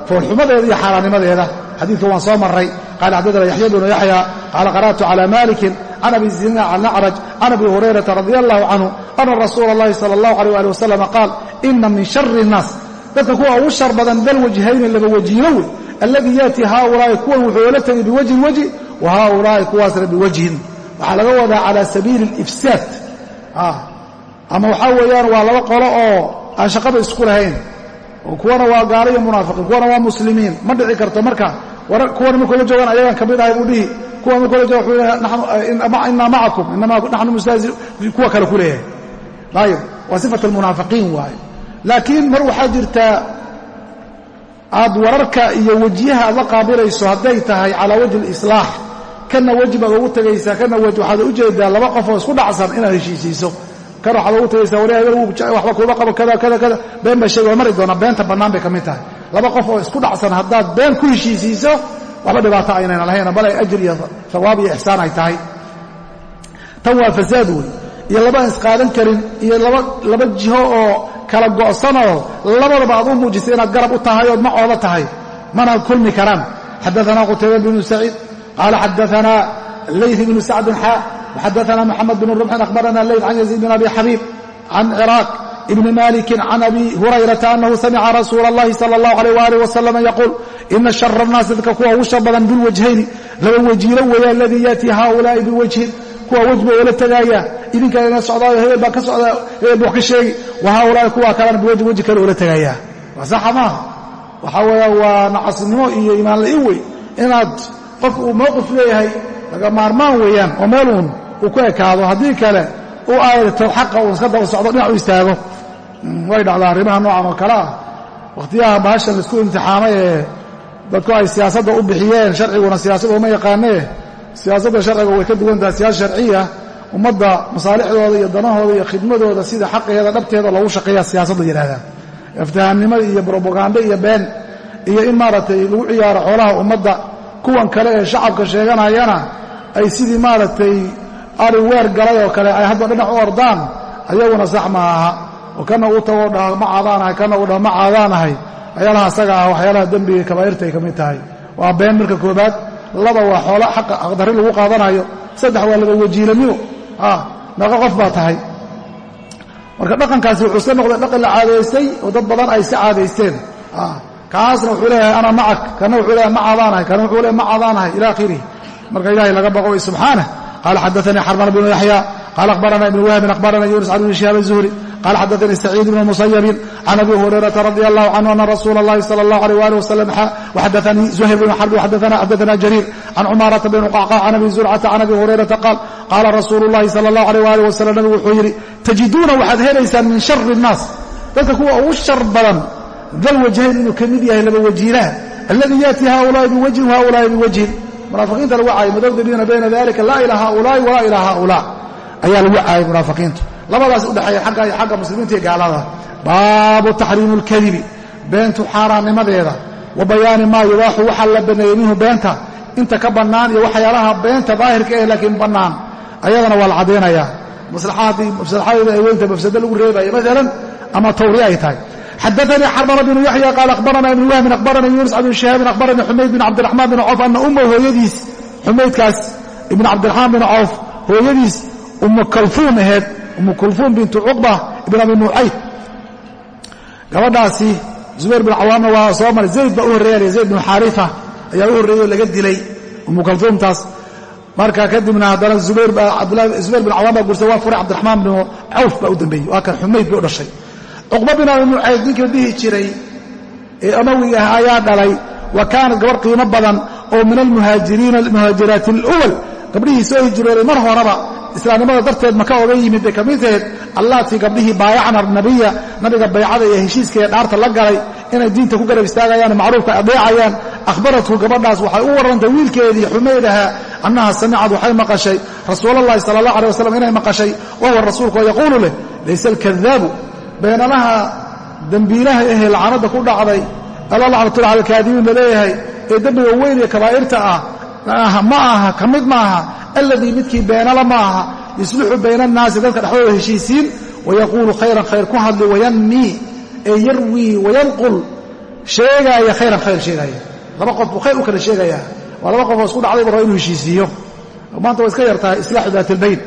foolxumadeeda iyo xaaraannimadeeda xadiidka waan soo maray qala xaddaana yaxya bnu yaxya qaala qara'tu cala malikin can abi zina can acraj can abi hurayrata radi allahu canhu ana rasuula اllahi sala اllahu alيh ali wasalama qaal ina min shari الnaas dadka kuwa ugu shar badan dal wajhayni laba wajiilo wey alladii yaati haaulaa'i kuwan wuxuu ola tegay biwajhin wajhi wa haaulaa'i kuwaasna biwajhin waxaa laga wadaa cala sabiili اlifsaad ama waxaa weeyaan waa laba qolo oo aan shaqaba isku lahayn kuwana waa gaalo iyo munaafiqiin kuwana waa muslimiin. Ma dhici karto marka kuwana markula joogaan ayagaan ka mid ahay buu dhihi. Kuwa markula jooga inaa macakum inamaa naxnu mustahzi kuwa kale ku leeyahay. Ayib waa sifat almunaafiqiin waaye laakiin mar waxaa jirtaa aad wararka iyo wejiyaha aad la qaabilayso hadday tahay calaa wajhi alislaax kana weji baad ugu tegaysaa kana weji waxaad u jeedaa laba qof oo isku dhacsan inaad heshiisiiso kan waxaad ugu tegaysaa war waxba kuuma qabo kada kada kada. Been baa sheegi waa mari doonaa beenta bannaan bay ka mid tahay. Laba qof oo isku dhacsan haddaad been ku heshiisiiso waxba dhibaato aynayna lahayn bal ay ajir iyo hawaab iyo ixsaan ay tahay. Tan waa fasaad wey iyo laba aan isqaadan karin iyo laba jiho oo kala go'sanoo labadaba aad u muujisay inaad garab u tahay ood macooda tahay. Mana kulmi karaan. Xadaana qutayba bnu saciid qaala xadaana layth bnu sacdin xaa وxadaثna mxamed بن رمxin أخbarana leyt can يزيid بn abi xabيib can cراaq بn maliki can abi hurayraةa أnahu samca rasuul الlahi salى الlaه عalيه وalih وsلم yquul ina شhر الnaasi dadka kuwa ugu shar badan bilwajhayni laba wajiilo weeya aladii yaأti haؤulaaءi biwajhin kuwa wej ba oola tegaaya idinka ina socdaayo hebel baa ka socda hebel buu ka sheegi wa haؤulaaءi kuwa kalena biwajhin weji kale oola tegaaya waa saxa maaha waxaa weeya waa nacasnimo iyo imaan la-in wey inaad qof uu mowqif leeyahay laga maarmaan weeyaan oo meel uun uu ku ekaado. Haddii kale u aayto xaqa uu iska daba socdo dhinac u istaago. Way dhacdaa arrimaha noocan oo kale ah. Wakhtiyaha bahashan la isku imtixaamay ee dadku ay siyaasadda u bixiyeen sharciguna siyaasadda uma yaqaanee. Siyaasadda sharciga way ka duwan tahay siyaasa sharciya ummadda masaalixdooda iyo danahooda iyo khidmadooda sida xaqeeda dhabteeda loogu shaqeeya siyaasadda yidhahdaan iftihaamnimada iyo brobagando iyo been iyo in maaragtay lagu ciyaaro xoolaha ummadda kuwan kale ee shacabka sheeganayana ay sidii maaragtay ari weer galay oo kale ay hadba dhinac u ordaan ayaguna sax ma aha. Oo kana uu tago dhaha ma caadaanahay kana uu dhaha ma caadaanahay waxyaalaha asaga ah waxyaalaha dembiga kabaa'irta ay ka mid tahay. Waa been marka koobaad laba waa xoolo xaqa aqdarri lagu qaadanayo. Saddex waa laba wajiilanimo meeqa qof baa tahay. Marka dhaqankaasi wuxuu iska noqday dhaqan la caadaystay oo dad badan ay si caadaysteen. Kaasna wuxuu leeyahay ana macak. Kana wuxuu leeyahay ma caadaanahay kana wuxuu leeyahay ma caadaanahay ila akhirihi marka ilahay laga baqo wey subxaanah qaala xadaanii xarman bnu yaxya qaala akhbarana ibnu wahbin akhbarana yuunus can ibni shihaab azuhri qaala xadaanii saciid ibnu musayabin can abi hurayrata radi allahu canhu ana rasuula allahi sala allah aleyh waalih wasalam waxadaanii zuhayr bnu xarbi xadaana jariir can cumaarata bni qacqac can abi zurcata can abi hurayrata qaal qaala rasuulu llahi sala allahu aleyh waalih wasalam nabigu wuxuu yidhi tajiduuna waxaad helaysaan min shari nnaas. Dadka kuwa ugu shar badan dal inuu ka mid yahay laba wajiinaan alladii yaati haulaai biwajhin haulaai biwajhin munaafiqiinta lagu caayay mudabdabiina bayna dalika laa ilaa haulaai walaa ilaa haulaa ayaa lagu caayay munaafiqiintu. Labadaas udhexeeya xagga iyo xagga muslimiinta iyo gaalada. Baabu taxriimu اlkadibi beentu xaaraannimadeeda. Wa bayaani maa yubaaxu waxaa la baneeyey minhu beenta. Inta ka bannaan iyo waxyaalaha beenta daahirka eh laakiin bannaan. Ayadana waa la caddaynayaa maslaxadeeda ay weynta mafsado lagu reebayo maalan ama tawriya ay tahay xadaanii xarmana bnu yaxya qaal akhbarana ibn wahbin akhbaranii yunus bn shihaabin akhbaranii xumayd bin cabdiraxmaan bin cawf ana umma hooyadiis xumaydkaas ibn cabdiraxmaan bin cawf hooyadiis umu kalfuum aheed umu kulfuum bintu cuqba ibn abi nuucayd gabadhaasi zubayr bin cawaamna waa soo maray zayd baa u horreeya zayd bin xaarifa ayaa u horreeyey oo laga dilay umu kalfuumtaas marka kadibna haddana zubayr bin cawaam baa guursa waa furay cabdiraxmaan bin cawf baa u dambeeyey waa kan xumayd bay u dhashay cuqba bin abi nucayd ninkii la dhihi jiray ee amawiga ah ayaa dhalay wa kaanat gabarh qiimo badan oo min almuhaajiriina muhaajiraati اluwal gabdhihii soo hijrooday mar horeba islaamnimada darteed maka oga yimid bay ka mid taheed allaatii gabdhihii baayacna nabiya nabiga baycada iyo heshiiska ee dhaarta la galay inay diinta ku garab istaagayaan macruufka adeecayaan akhbarathu gabadhaas waxay u warrantay wiilkeedii xumaydaha annaha samicad waxay maqashay rasuulalahi sala allah aleh wasalam inay maqashay wahuwa rasuulku oo yaquulu leh layse alkadaabu beenanaha dembiilaha ahee lacanadda ku dhacday alla lacnatullah cala la leeyahay ee dembiga weyn iyo kabaa'irta ah ma aha ka mid maaha alladii midkii beenala ma aha yuslixu bayna annaasi dadka dhexdooda heshiisiin wayaquulu khayran khayr ku hadli wayanmii ee yarwii wayanqul sheegaaya khayran khayr sheegaaya laba qof buu khayr u kala sheegayaa waa laba qof oo isku dhacday bu raba inuu heshiisiiyo. Maanta way iska yar tahay islaaxu daat albayn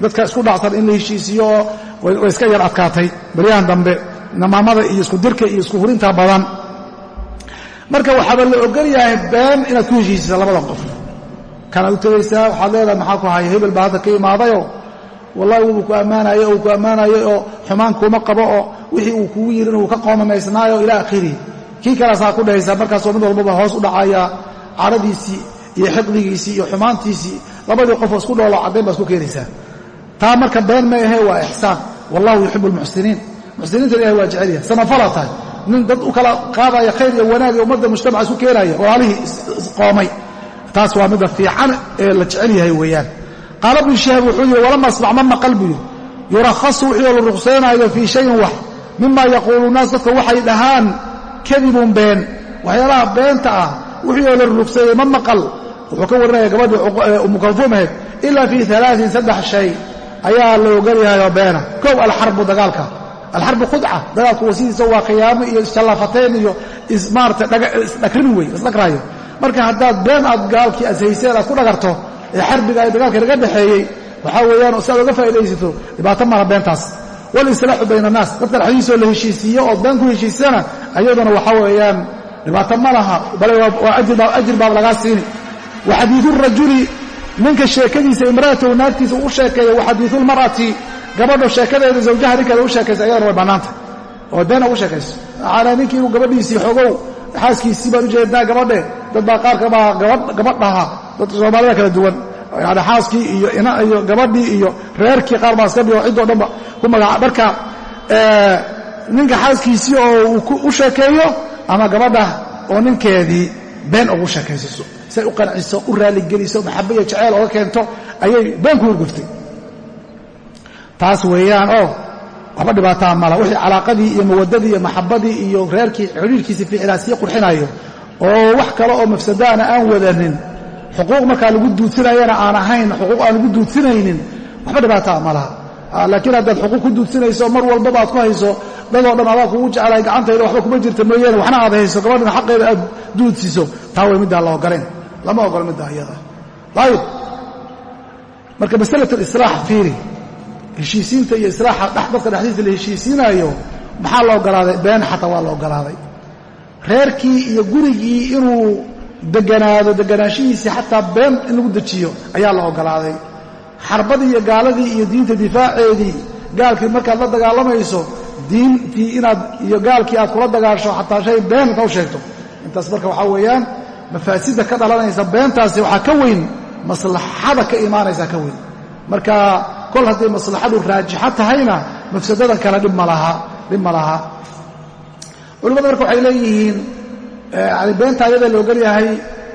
dadka isku dhacsan in la heshiisiyo way iska yar adkaatay. Baryahan dambe namaamada iyo isku dirka iyo isku hurinta badan. Marka waxaaba la ogol yahay been inaad ku heshiisisa labadan qof. Kanaad u tegaysaa waxaad leedahay maxaa ku haya hebel baa hadda ka imaadayoo wallahi wuu ku ammaanayey uu ku ammaanayey oo xumaan kuuma qabo oo wixii uu kugu yirin uu ka qoomamaysnaayo ilaa akhirihi kii kalaasaa ku dhahaysaa markaasoo mid walbaba hoos u dhacaya cadhadiisii iyo xiqdigiisii iyo xumaantiisii labadii qofoo isku dhoolo caddayn baa isku keenaysaa taa marka been ma ahe waa ixsaan wallahu yuxibu almuxsiniin muxsiniinta ilahay waa jecel yahay. Samafala tahay. Nin dad u kala qaadaya khayr iyo wanaag iyo ummadda mujtamaca isku keenaya walaalihii isqoomay taas waa midda fiican ee la jecel yahay weeyaan. Qaala bnu shihaab wuxuu yidhi walama asmac ma maqal buu yidhi. Yurakhasu wixii la ruqsaynaayo fii shayin wax. Mima yaquulu naas dadka waxay dhahaan kadibun been. Waxyaalaha beenta ah wixii oo la ruqseeyey ma maqal. Wuxuu ka warinaya gabadhii umu kalfuum ahayd ilaa fii alaain saddex shay ayaa la ogolyahay oo beena. Kow alxarbu dagaalka. Alxarbu khudca dagaalku wasidiisa waa khiyaamo iyo isjallafateen iyo maarata isdhagrin wey isdhagraayo marka haddaad been aad gaalkii ashayseen aad ku dhagarto ee xarbiga ay dagaalka naga dhexeeyey waxaa weeyaan si aad oga faa'idaysato dhibaato mara beentaas walislaaxu bayna annaas dadka dhexdiisoo la heshiisiiyo ood been ku heshiisana ayaduna waxaa weeyaan dhibaato ma laha. Bale waa ajir baad lagaa siini wa xadiidu rajuli ninka sheekadiisa imra'atahu naagtiisa u sheekeeya wa xadiidu lmar'ati gabadho sheekadeeda zawjaha ninkeeda u sheekaysa ayadana way bannaanta. Oo beena ugu sheekayso maxaana ninkii inuu gabadhiisii xogow xaaskiisii baan ujeednaa gabadhe. Dad baa qaarka baa gabadhaha dadka soomaalida kala duwan. Yani xaaskii iyo iyo gabadhii iyo reerkii qaar baa iska dhigo ciddoo dhanba ku magaca. Marka ninka xaaskiisii oo u sheekeeyo ama gabadha oo ninkeedii been ugu sheekaysiso say u qanciso u raaligeliso maxaba iyo jaceyl oga keento ayay been ku hurguftay taas weeyaan oo waxba dhibaataa mala wixii calaaqadii iyo mawadadii iyo maxabadii iyo reerkii xidhiirkiisii fiicilaa sii qurxinayo oo wax kale oo mafsadaana aan wadanin xuquuq markaa lagu duudsinayana aan ahayn xuquuq aan lagu duudsinaynin waxba dhibaataa ma laha. Laakiin haddaad xuquuq ku duudsinayso mar walbaba aad ku hayso dadoo dhan adaa kugu jeclay gacantayda waxba kuma jirta mooyaane waxna aad hayso gabadhina xaqeeda aad duudsiso taa way middaa la ogolayn lama ogola middaa iyada ayib marka masalat alislaax fiiri. Heshiisiinta iyo islaaxa dadka dhexdiisa la heshiisiinaayo maxaa la ogolaaday been xataa waa la ogolaaday reerkii iyo gurigii inuu deganaado deganaanshihiisii xataa been in lagu dejiyo ayaa la ogolaaday xarbadii iyo gaaladii iyo diinta difaaceedii gaalkii markaad la dagaalamayso diintii inaad iyo gaalkii aad kula dagaasho xataa shay been ka u sheegto. Intaas marka waxaa weeyaan mafaasidda ka dhalanaysa beentaasi waxaa ka weyn maslaxada ka imaanaysa ka weyn. Marka kol hadday maslaxadu raajixo tahayna mafsadadan kale dhib ma laha culimmadu marka waxay leeyihiin yani beenta ayada la ogol yahay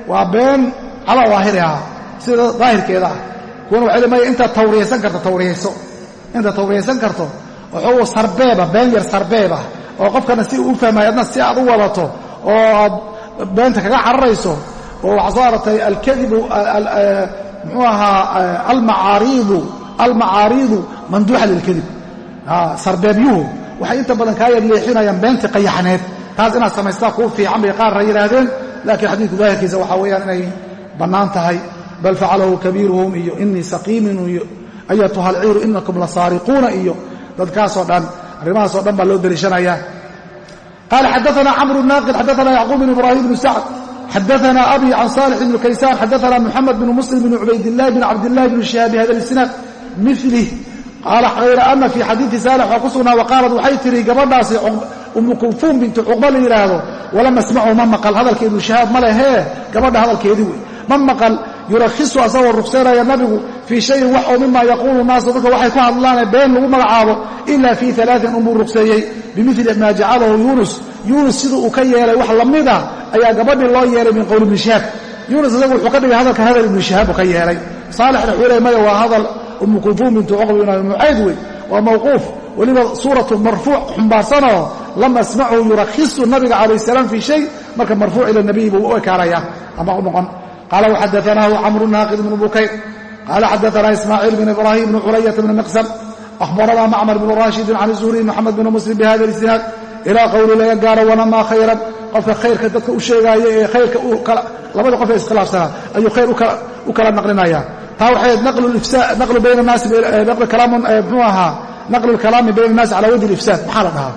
waa been calaa daahiriha sida daahirkeeda ah. Kuwana waxay le maya intaad tawriyaysan karto tawriyayso intaad tawriyaysan karto waxuu sarbeeba been yar sarbeebah oo qofkana si uu u fahmayo adna si aad u wadato oo aad beenta kaga cararayso oo waxaa soo aratay alkadibu muxuu ahaa almacaariidu almacaariidu manduuxa lilkadib sarbeebyuhu waxay inta badan kaa yar leexinayaan beentii qayaxneed. Taas inaad samaystaa kuu fiican bay qaarra yidhaahdeen laakiin xadiidku daahirkiisa waxaa weeyaan inay bannaan tahay. Bal facalahu kabiiruhum iyo inii saqiimin iyo ayatuha alciiru inakum la saariquuna iyo dadkaasoo dhan arrimahaasoo dhan baa loo deliishanaya qaala xadaana camru naaqid xadaana yacquub bn ibraahim bnu sacd xadaana abi can saalix ibni kaysaan xadaana muxamed bn muslim bn cubaydillahi bn cabdillahi bn shihaab bihada isnaad milih qaala hayra ana fii xadiidi saalix waa ku sugnaa waqaalad waxay tihi gabadhaasi umu kulfuum bintu cuqba la yidhaahdo walam asmacu ma maqal hadalka ibnu shahaab ma lehee gabadha hadalkeedii wey ma maqal yurakhisu asagoo rugseynaya nabigu fii shayin wax oo mima yaquulu naasu dadka waxay ku hadlaane been lagu magacaabo ila fii alaain unbuu rugseeyey bimili maa jacalahu yuunus yuunus siduu uu ka yeelay wax lamida ayaa gabadhii loo yeelay min qowli ibni shihaab yuunus isagu wuxuu ka dhigay hadalka hadal ibnu shihaab uu ka yeelay. Saalixna wuxuu leey maya waa hadal umu kulfuum bintu cuqb ibn abi wey waa mawquuf weliba suuratu marfuuc xumbaarsanoo lam asmachu yurakhisu nabiga calayh salaam fii shay marka marfuuc ila nabiy buu u ekaanaya ama u noqon qaala waxadaanaahu camru naaqid bnu bukayr qaala xadaanaa ismaaciil bn ibraahim bn culayata bn miqsam ahbaranaa macmar bnu raashidin can zuhri maxamed bn muslim bihada isnaad ilaa qowli laga gaaro wanamaa khayran qofka khayrka dadka u sheegaaya ee khayrka labada qof ee iskhilaafsanaa ayuu khayr u kala naqlinaya taa waxay naqlu bayna naasi mxuu ahaa naqlu lkalaami bayna annaasi cala wajhi ifsaad maxaa la dhahaa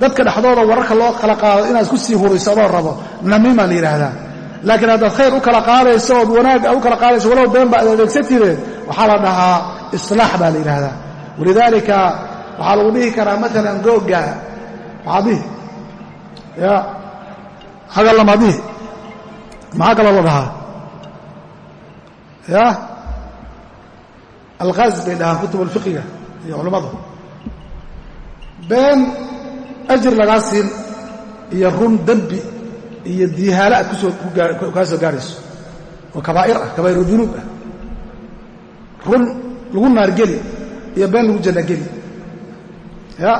dadka dhexdooda wararka loo kala qaado inaad isku sii hurayso adoo rabo namiima la yidhaahdaa laakiin haddaad khayr u kala qaadayso ood wanaag u kala qaadayso walow been ba ad adeegsatide waxaa la dhahaa islaax baa la yidhaahdaa. Walidaalika waxaa lagu dhihi karaa maalan googa maxaa dihi ya. Hadallama dihi maxaa kaloo la dhahaa? Ya. Alqaaz bay dhahaan kutub alfiqiga iyo culammadu been ajir lagaa siin iyo run dembi iyo diihaale aad kaa soo gaarayso. Oo kabaa'ir ah kabaa'iru dunuub ah. Run lagu naargeli iyo been lagu jannageli ya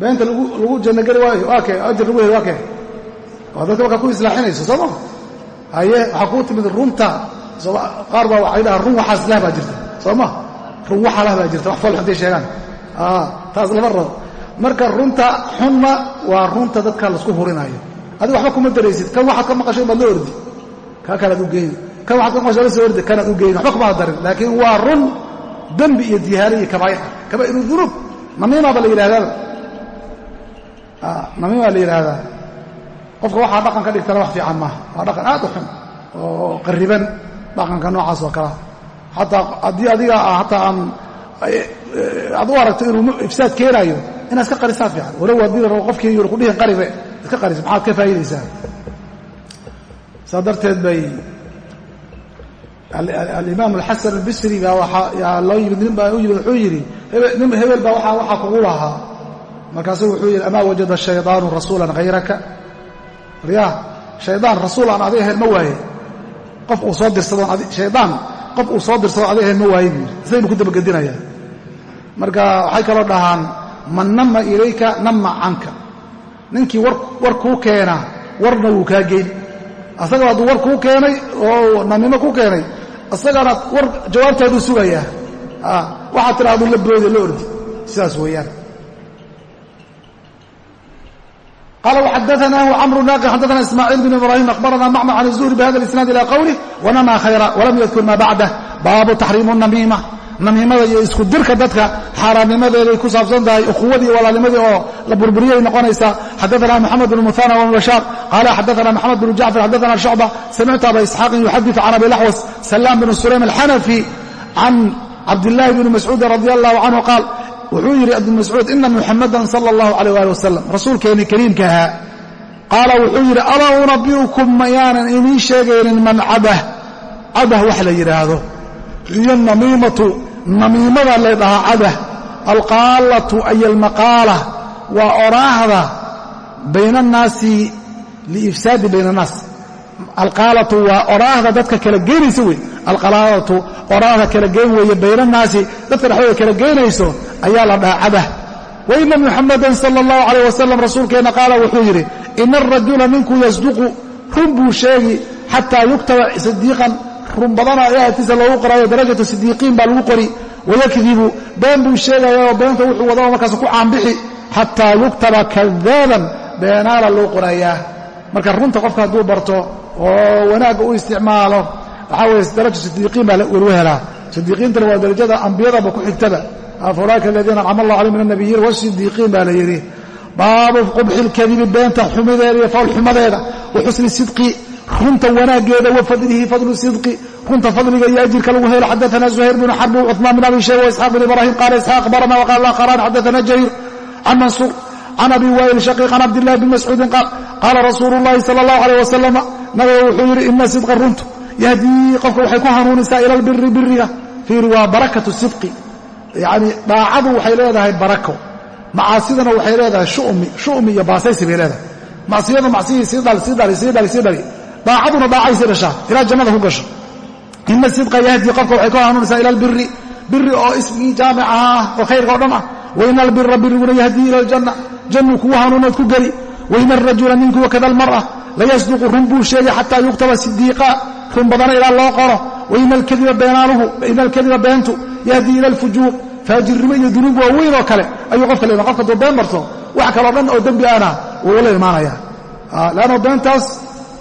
beenta lagu jannageli waayo waa kee? Ajir lagu heli waa kee? Waa dadka markaa ku islaaxinayso soo ma? Haye waxaa kuu timid runta. Qaar baa waxay dhahaan run waxaas lah baa jirta. Soo ma? Run waxa lah baa jirta wax fool xunday sheegaan. Taas lama rabo. Marka runta xunna waa runta dadka la isku hurinaayo adiga waxba kuma daraysid. Kan waxaad ka maqashay baad la ordi. Kaa kanaad u geyni kan waxaad ka maqashay la soo ordi kanaad u geyni waxba kumaad darin laakiin waa run dembi iyo dihaale iyo kabaa'ir. Ah kabaa'iru dunuub namiima ba la yidhahdaaba namiima la yidhaahdaa. Qofka waxaa dhaqan ka dhigtana wax fiican maaha. Waa dhaqan aad u xun oo qariban dhaqanka noocaas oo kalea xataa haddii adiga hataa aan aad u aragto inuu ifsaad keenaayo inaad iska qarisaa fiican. Walow haddii rabo qofkii yuri kudhihin qaribe iska qaris maxaad ka faa'idaysaa saa darteed bay alimaam alxasan albisri baa waxaa loo yimid nin baa u yimid wuxuu yidhi hebel baa waxaa waxaa kugu lahaa. Markaasuu wuxuu yidhi amaa wajada shaydaanu rasuulan hayraka ya shaydaan rasuul aan ahayn ma waaye. Qof uu soo dirsadoon shaydaan qof uu soo dirsado adig ahayn ma waaye buu yidhi isagay buu ku dabagedinayaa marka waxay kaloo dhahaan man nama ilayka nama canka ninkii war kuu keena warna wuu kaa geyn asagaba hadduu war kuu keenay oo namimo ku keenay isagana war jawaabtaaduu sugayaa waxaad tidhahduu la boodi la ordi sidaas weeyaan qala وxadaثnaه cmr naqi xadaثna ismاعيil بن ibrahim akhbarana macmr can الzuhri bhada الisnaad ilى qwlih wanama khayra walam yadkur ma bacdah baabu taxriimu الnamiima namiimada iyo isku dirka dadka xaaraannimadeeday ku saabsan tahay ukhuwadii walaalnimadii oo la burburiyay noqonaysaa xadaana moxamed bn muana wbashaar qaala xadaana maxamed bn jacfar xadaana shucba samictu aba isxaaqin yuxadiu can abi laxwas salaam bn sulaym alxanafi can cabdilaahi bni mascuudin radi allahu canhu qaal wuxuu yidhi ibn mascuud ina muxamadan sala allahu calayh ali wasalam rasuulkeenni kariimka ahaa. Qaala wuxuu yidhi alaa unabi'ukum mayaanan idiin sheegaynin man cabah cabah wax la yidhaahdo iyo namiimatu namiimada la dhahaa cadah alqaalatu ay almaqaala waa oraahda bayna annaasi liifsaadi bayna annaas alqaalatu waa oraahda dadka kala geynaysa wey alqalaalatu oraahda kala geyn weeye bayna annaasi dadka dhexdooda kala geynayso ayaa la dhaha cadah wa ina muxamadan sala allahu calayh wasalam rasuulkeenna qaala wuxuu yidhi ina arajula ninku yasduqu run buu sheegi xataa yuktaba sidiiqan run badana ayaa agtiisa loogu qoraayo darajatu sidiiqiin baa lagu qori. Wayakdibu been buu sheegaya oo beenta wuxuu wadaba markaas ku caanbixi xataa yuktaba kadaaban beenaala loo qorayaa. Marka runta qofka hadduu barto oo wanaagga u isticmaalo waxaa weye daraja sidiiqiin baa lagu helaa sidiiqiintana waa darajada ambiyadaba ku xigtaba. Ulaika aladiina ancama allah alayhim min anabiyiin wasidiiqiin baa la yidhi. Baabu qubxi lkadibi beenta xumideeda iyo foolxumadeeda wa xusni sidqi runta wanaaggeeda wa fadlihi fadlu sidqi runta fadliga iyo ajirka lagu helo. Xadaana zuhayr bnu xarb cuثmaan bn abi shayba waisxaaq bn ibrahim qaala isxaaq abarana waqala akharaan xadaana jariir can mansuur can abi waa'il shaqiiq can cabdillahi bn mascuudin qaal qaala rasuulu llahi sala allahu alayh wasalam nabiga wuxuu yidhi ina sidqa runtu yahdii qofka waxay ku hanuunisaa ila albiri biriga fiiri waa barakatu sidqi. Yacni daacadu waxay leedahay barako macaasidana waxay leedahay shumi shumi iyo baasaysi bay leedahay. Macsiyadu macsiyii sii dhali sii dhali sii dhali sii dhali daacaduna daacay sii dhashaa ilaa jannada ku gasho. Ina sidqa yahdii qofka waxay ku hanuunisaa ila albiri biri oo ismigii jaamica ah oo khayrka o dhan ah. Waina albira biriguna yahdii ila aljanna jannuu kugu hanuunood ku geli. Waina arajula ninku wakada almar'a layasduqu run buu sheegay xataa yuktaba sidiiqa run badana ilaa loo qoro. Waina alkadiba beentu yahdii ila alfujuur faajirnimo iyo dunuub waaweyn oo kale ayuu qofka le qofka duu been barto wax kaloo dhan oo dembi ana wuu la imaanaya leanno beentaas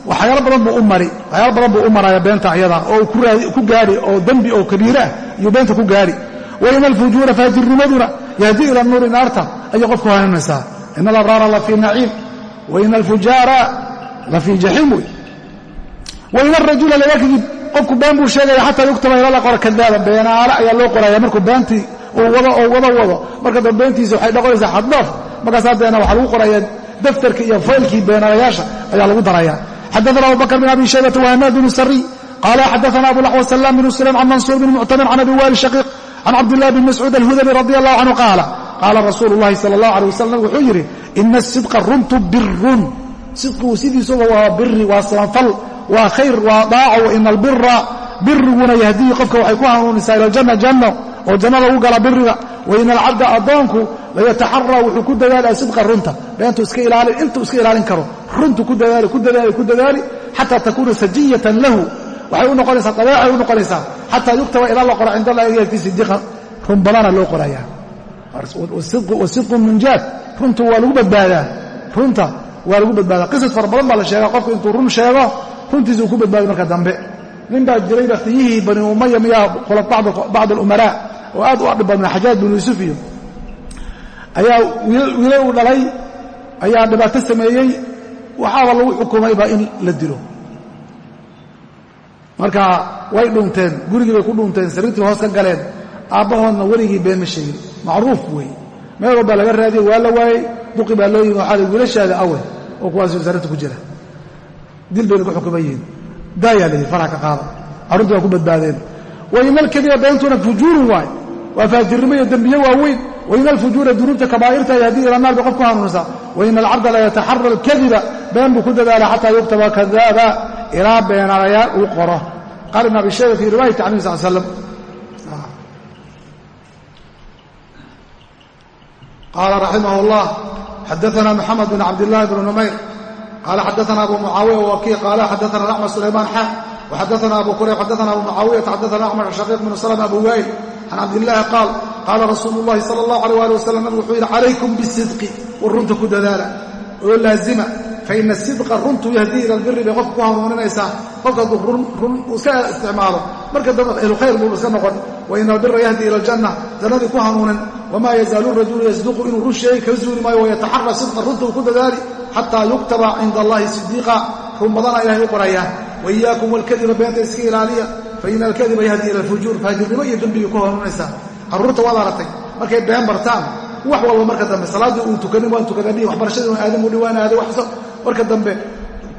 waxyaalo badan buu u mari waxyaalo badan buu u maraya beenta ayada oo ku gaari oo dembi oo kabiire ah iyuu beenta ku gaari. Waina alfujuura faajirnimaduna yahdii ila nuuri naarta ayay qofku hanuunaysaa ina alabraara la fii naciim waina alfujaara la fii jaxiim wey. Waina arajula layakdib qofku been buu sheegaya xataa yuktaba ila la qoro kadaaba beenaale ayaa loo qoraya markuu beentii uu wado oo wado wado. Marka dambe beentiisa waxay noqonaysaa xaddoof markaas haddeena waxaa lagu qoraya daftarkii iyo faylkii beenaalayaasha ayaa lagu daraya xadaana abubakr bin abi shaybata wahanaad bn sari qaala xadaana abulaxwa salaam bn sulaym can mansuur bn muctamir can abi waali shaqiiq can cabdillahi bn mascuud alhudali radi allahu canhu qaala qaala rasuulu llahi sala allah alay wasalam wuxuu yidhi ina asidqa runtu birun sidqigu sidiisuba waa biri waa samanfal waa khayr waa daaco waina albira biriguna yahdii qofka waxay ku hanuunisaa ila aljanna janno oo janno lagu gala biriga waina alcabda addoonku layataxaraa wuxuu ku dadaalaa sidqa runta. Beentu iska ilaalin intuu iska ilaalin karo runtu ku dadaali ku dadaali ku dadaali xataa takuuna sajiyatan lahu. Waxay u noqonaysaa dabeecay u noqonaysaa xataa yuktaba ilaa la qora cinda allahi agtii sidiiqan run badana loo qorayaa. Wasidqu munjaad runtu waa lagu badbaadaa. Runta waa lagu badbaadaa. Qisas fara badan baa la sheegaa qofku intuu run sheego runtiisa uu ku badbaaday marka dambe. Nin baa jiray baktiyihii bani umaya miyaa bacd alumaraa oo aad u adhib badnaa xajaaj binu yuusuf iyo ayaa wiilal uu dhalay ayaa dhibaato sameeyey. Waxaaba lagu xukumayba in la dilo. Marka way dhunteen gurigii bay ku dhunteen sariirtii hoos ka galeen. Aabbahoodna weligii been ma sheegin. Macruuf weeye meel walbaa laga raadiyey waa la waayey. Duqi baa loo yimi waxaa la wiilashaada awe oo kuwaasuu sariirta ku jira. Dil bayna ku xukuman yihiin. Daayaa la yidhi faraha ka qaada. Carruurtii waa ku badbaadeen. Waina alkadiba beentuna fujuurun waay waa faajirnimo iyo dembiye waaweyn waina alfujuura dunuubta kabaa'irta yahdii ila naar bay qof ku hanuunaysaa waina alcabda la yataxara alkadiba been buu ku dadaala xataa yuktaba kadaaba ilaa beenaalayaal uu qoro qaala ibn abi shayba fii riwaayati can nabi sal slam qaala raximah اllah xadaana mxamed bn cabdillahi bn numayr qaala xadaana abu mucaawiya waki qaala xadaana acmar sulaymaan xa وxadaana abu kurayb xadaana abu mucaawiyata xadaana acmar shaqiiq bn slm abu waayl can cabdilaahi qaal qaala rasuulu llahi sala allahu alay ali wasalam nabigu wuxuu yidhi calaykum bisidqi war runta ku dadaala oo laazima faina sidqa runtu yahdii ila albiri bay qofka ku hanuuninaysaa qofka hadduu run iska isticmaalo marka dambe ehlukhayr buu iska noqon waina albira yahdi ila aljanna jannadii ku hanuunin wamaa yazaalu rajulu yasduqu inuu run sheegay kala suuli maayo wayataxara sidqa runta uu ku dadaali xataa yuktaba cinda allahi sidiiqa ruun badana ilahay u qorayaa waiyaakum walkadiba beenta iska ilaaliya faina alkadiba yahdi ila alfujuur faajirnimo iyo dembigii ku hanuunaysaa carruurta waad aragtay markay been bartaan wax walba marka dambe salaaddii uu tukanin waan tukadadhi waxbarashadii waan aadin buu dhiwaan aaday marka dambe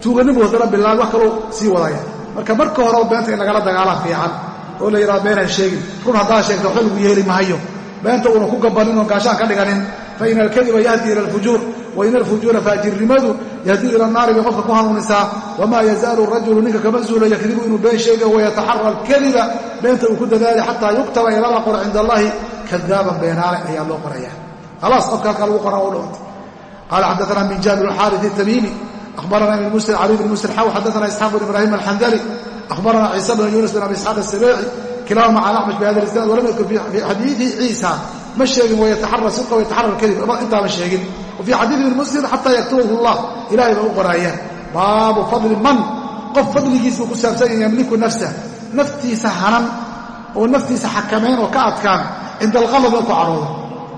tuuganibu haddana bilaab wax kalou sii wadaya marka marka horeba beenta in lagala dagaalaa fiican oo la yidhaha beenaan sheegin run haddaa sheegta waxba lagu yeeli maayo beenta uuna ku gabanin oon gaashaan ka dhiganin faina alkadiba yahdi ila alfujuur waina alfujuura faajirnimadu yahdii ila naari bay qofka ku hanuunisaa wamaa yazaalu rajulu ninka kama zuulo yakdibu inuu been sheega wayataxara alkadiba beenta uu ku dadaali xataa yuktaba ila la qoro cinda allahi kadaaban beenaale ayaa loo qoraya khalaas qofka halkaa lagu qoraa u dhawantay qaala xadaana min jaabir alxaaris الtamiimi akhbarana ibn muslim cali bn muslim xaw xadaana isxaaq bn ibrahim alxandali akhbarana ciisa bn yuunus bn abi isxaaq asabeeci kilahuma can axmash bihada isnad walam yadkur fi xadiidi ciisa ma sheegin wayataxara sidqa wayataxara alkadib intaama sheegin. Wa fii xadiidi muslim xataa yaktubahu allah ilahay bay u qoraayaan baabu fadli man qof fadligiis buu ku saabsan yahay yamliku nafsa naftiisa hanan oo naftiisa xakamayn oo ka adkaan cinda alqalab markuu cadhoodo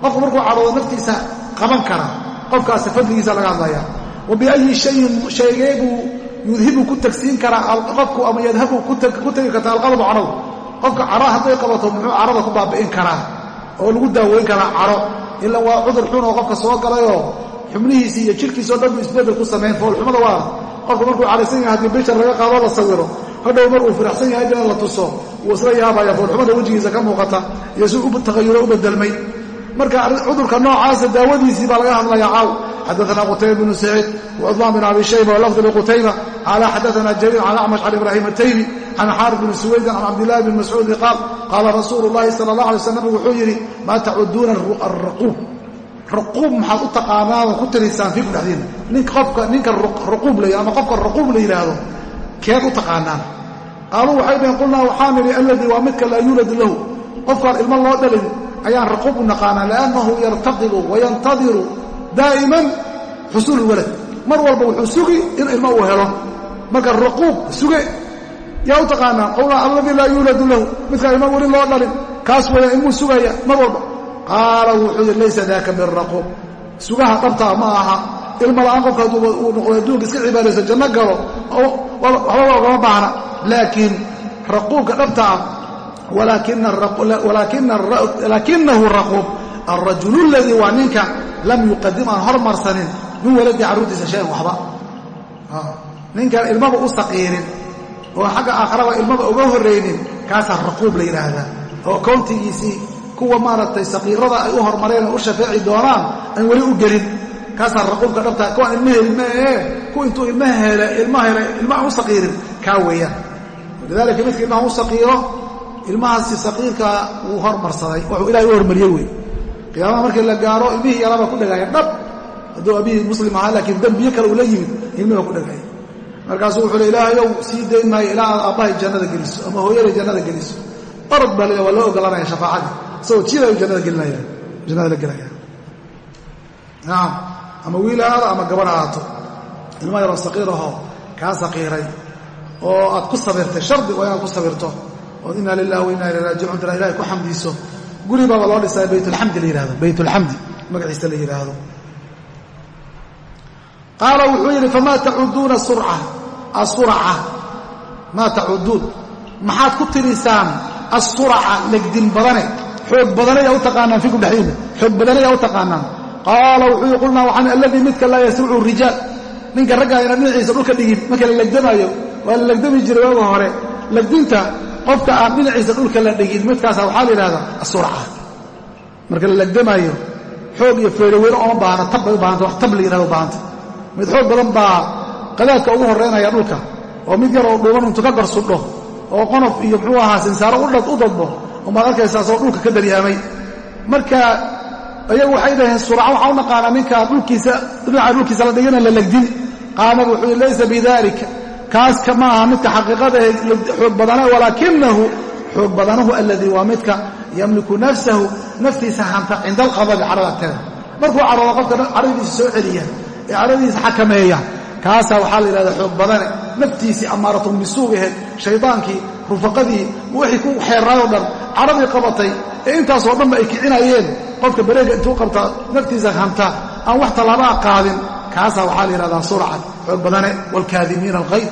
qofku markuu cadhoodo naftiisa qaban kara qofkaasi fadligiisa laga hadlaya wa biayi shayin shaygee buu yudhibu ku tagsiin karaa qofku ama yadhabu ku tegi karta alqalbu cadhow qofka cadho hadday qabato muxuu cadhada ku baabi'in karaa oo lagu daaweyn karaa cadho ila waa cudur xun oo qofka soo galayoo xubnihiisii iyo jirhkiisao dhan buu isbeddel ku samayn foolxumada waa qofku markuu cadhaysan yahay haddii bishar laga qaado la sawiro. Hadhow mar uu firaxsan yahay dina la tuso wuu isla yaabaya. Foolxumada wejigiisa ka muuqata iyo si u tagayuro u bedelmay marka cudurka noocaasa daawadiisii baa laga hadlaya caaw xadaana qutayba bnu saciid wcudmaan bin abi shayba walafd liqutayba qaala xadaana jariir can acmash can ibraahim ataymi can xaarif bni suwaydin can cabdillahi bn mascuudi qaal qaala rasuulu llahi sala allah alay slam nabigu wuxuu yidhi maa tacuduuna araquub raquub maxaad u taqaanaado ku tirisaan fiikum dhexdiina ninka raquub la ama qofka raquub la yidhaahdo keed u taqaanaan qaaluu waxay dhaheen qulnaa waxaan nidhi alladii waa midka laa yuuladu lahu qofkaan ilmo loo dhalin ayaan raquub u naqaanaa liannahu yartaqibu wayantadiru daa'iman xusuul walad mar walba wuxuu sugi in ilmo uu helo marka raquub suge yaa u taqaanaa qulnaa alladii laa yuuladu lahu midkaan ilmo weli loo dhalin kaas weeyaan ilmuu sugaya mar walba qaala wuxuu yidhi laysa daaka biraquub sugaha dhabtaa ma aha ilma la'aan qofka hadduu uu noqdo adduunka iska cibaadayso janno galo waxbaba ogama baahna laakiin raquubka dhabta ah raquub alrajulu ladii waa ninka lam yuqadim aan hormarsanin min waladii carruurtiisa shayan waxba ninkaan ilmaba u saqiirin oo xagga aakharaba ilmaba uga horraynin kaasaa raquub la yidhaahdaa oo kowntigiisii kuwa maaragtay saqiirada ay u hormareen oo u shafeeci doonaan aan weli u gelin kaasaa raquubka dhabta kuwaan ilma helin maahee ku intuu ilma hele ilma hele ilma aan u saqiirin kaa weeyaan walidaalika midka ilmaha u saqiiro ilmahaasi saqiirkaa wuu hormarsaday wuxuu ilahay u hormariyey wey qiyaamaha markii la gaaro ilmihii yaraabaa ku dhagaaya dhab! Hadduu abihii muslim ahaa laakiin dembiyo kale uu la yimid ilmihi ku dhagaaya. Markaasuu wuxuu le ilaahayow sii dayn maayo ilaa aad aabbahay jannada geliso ama hooyaday jannada geliso. Orod baa waa loo ogolanaya shafaacadii. Isagoo jiilayu jannada la gelaya. Nacam ama wiil ahaado ama gaban ahaato ilma yaroo saqiirahoo kaa saqiiray. Oo aad ku sabirtay shardi waa inaad ku sabirto. Ood inaa lilahi wa inaa ilay raajicuun tira ilahay ku xamdiiso guri baaba loo dhisaya baytulxamdi la yihahdo baytulxamdi magaciisa la yidhaahdo qaala wuxuu yidhi famaa tacuduuna asuraca maa tacuduun? Maxaad ku tirisaan asuraca legdin badane xoog badanayaa u taqaanaan fikum dhexdiina xoog badanayaa u taqaanaan. Qaala wuxuu yii qulnaa waxaan alladii midka laa yasricu rijaal. Ninka raggaa ina dhinaciisa dhulka dhigin marka la legdamaayo waa la legdami jiray waaga hore. Legdinta qofka aan dhinaciisa dhulka la dhigin midkaasa waxaa la yidhahdaa asurca marka la legdamaayo xoog iyo feedhaweyne ooma baahna tab bay u bahanta wax tab la yidhahdo baahanta mid xoog badan baa qadaadka ugu horraynaya dhulka oo mid yar oo dhuuban intu ka garsudho oo qonof iyo muxuu ahaa sinsaaro u dadbo umaad arkaysaa soo dhulka ka daryaamay. Marka ayagu waxay dhaheen suraca waxaa u naqaanaa ninkaa dhulkiisa dhinaca dhulkiisa la dhigana la legdin. Qaanab wuxuu laysa bidalika kaaska ma aha midka xaqiiqadahe xoog badana walaakinahu xoog badanahu alladii waa midka yamliku nafsahu naftiisa hanta cinda alqadabi cadhada agteeda markuu cadhoodo qofka cadhadiisa soo celiya ee cadhadiisa xakameeya kaasaa waxaa la yidhahdaa xoog badane. Naftiisii amaaratun bisuug aheed shaydaankii rufaqadii wixii ku xeeraayoo dhan cadhadii qabatay ee intaasoo dhanba ay kicinayeen. Qofka bareega intuu qabta naftiisa hanta aan wax tallaabaa qaadin kaasaa waxaa la yidhahdaa surcan xoog badane waalkaadimiina alkhayd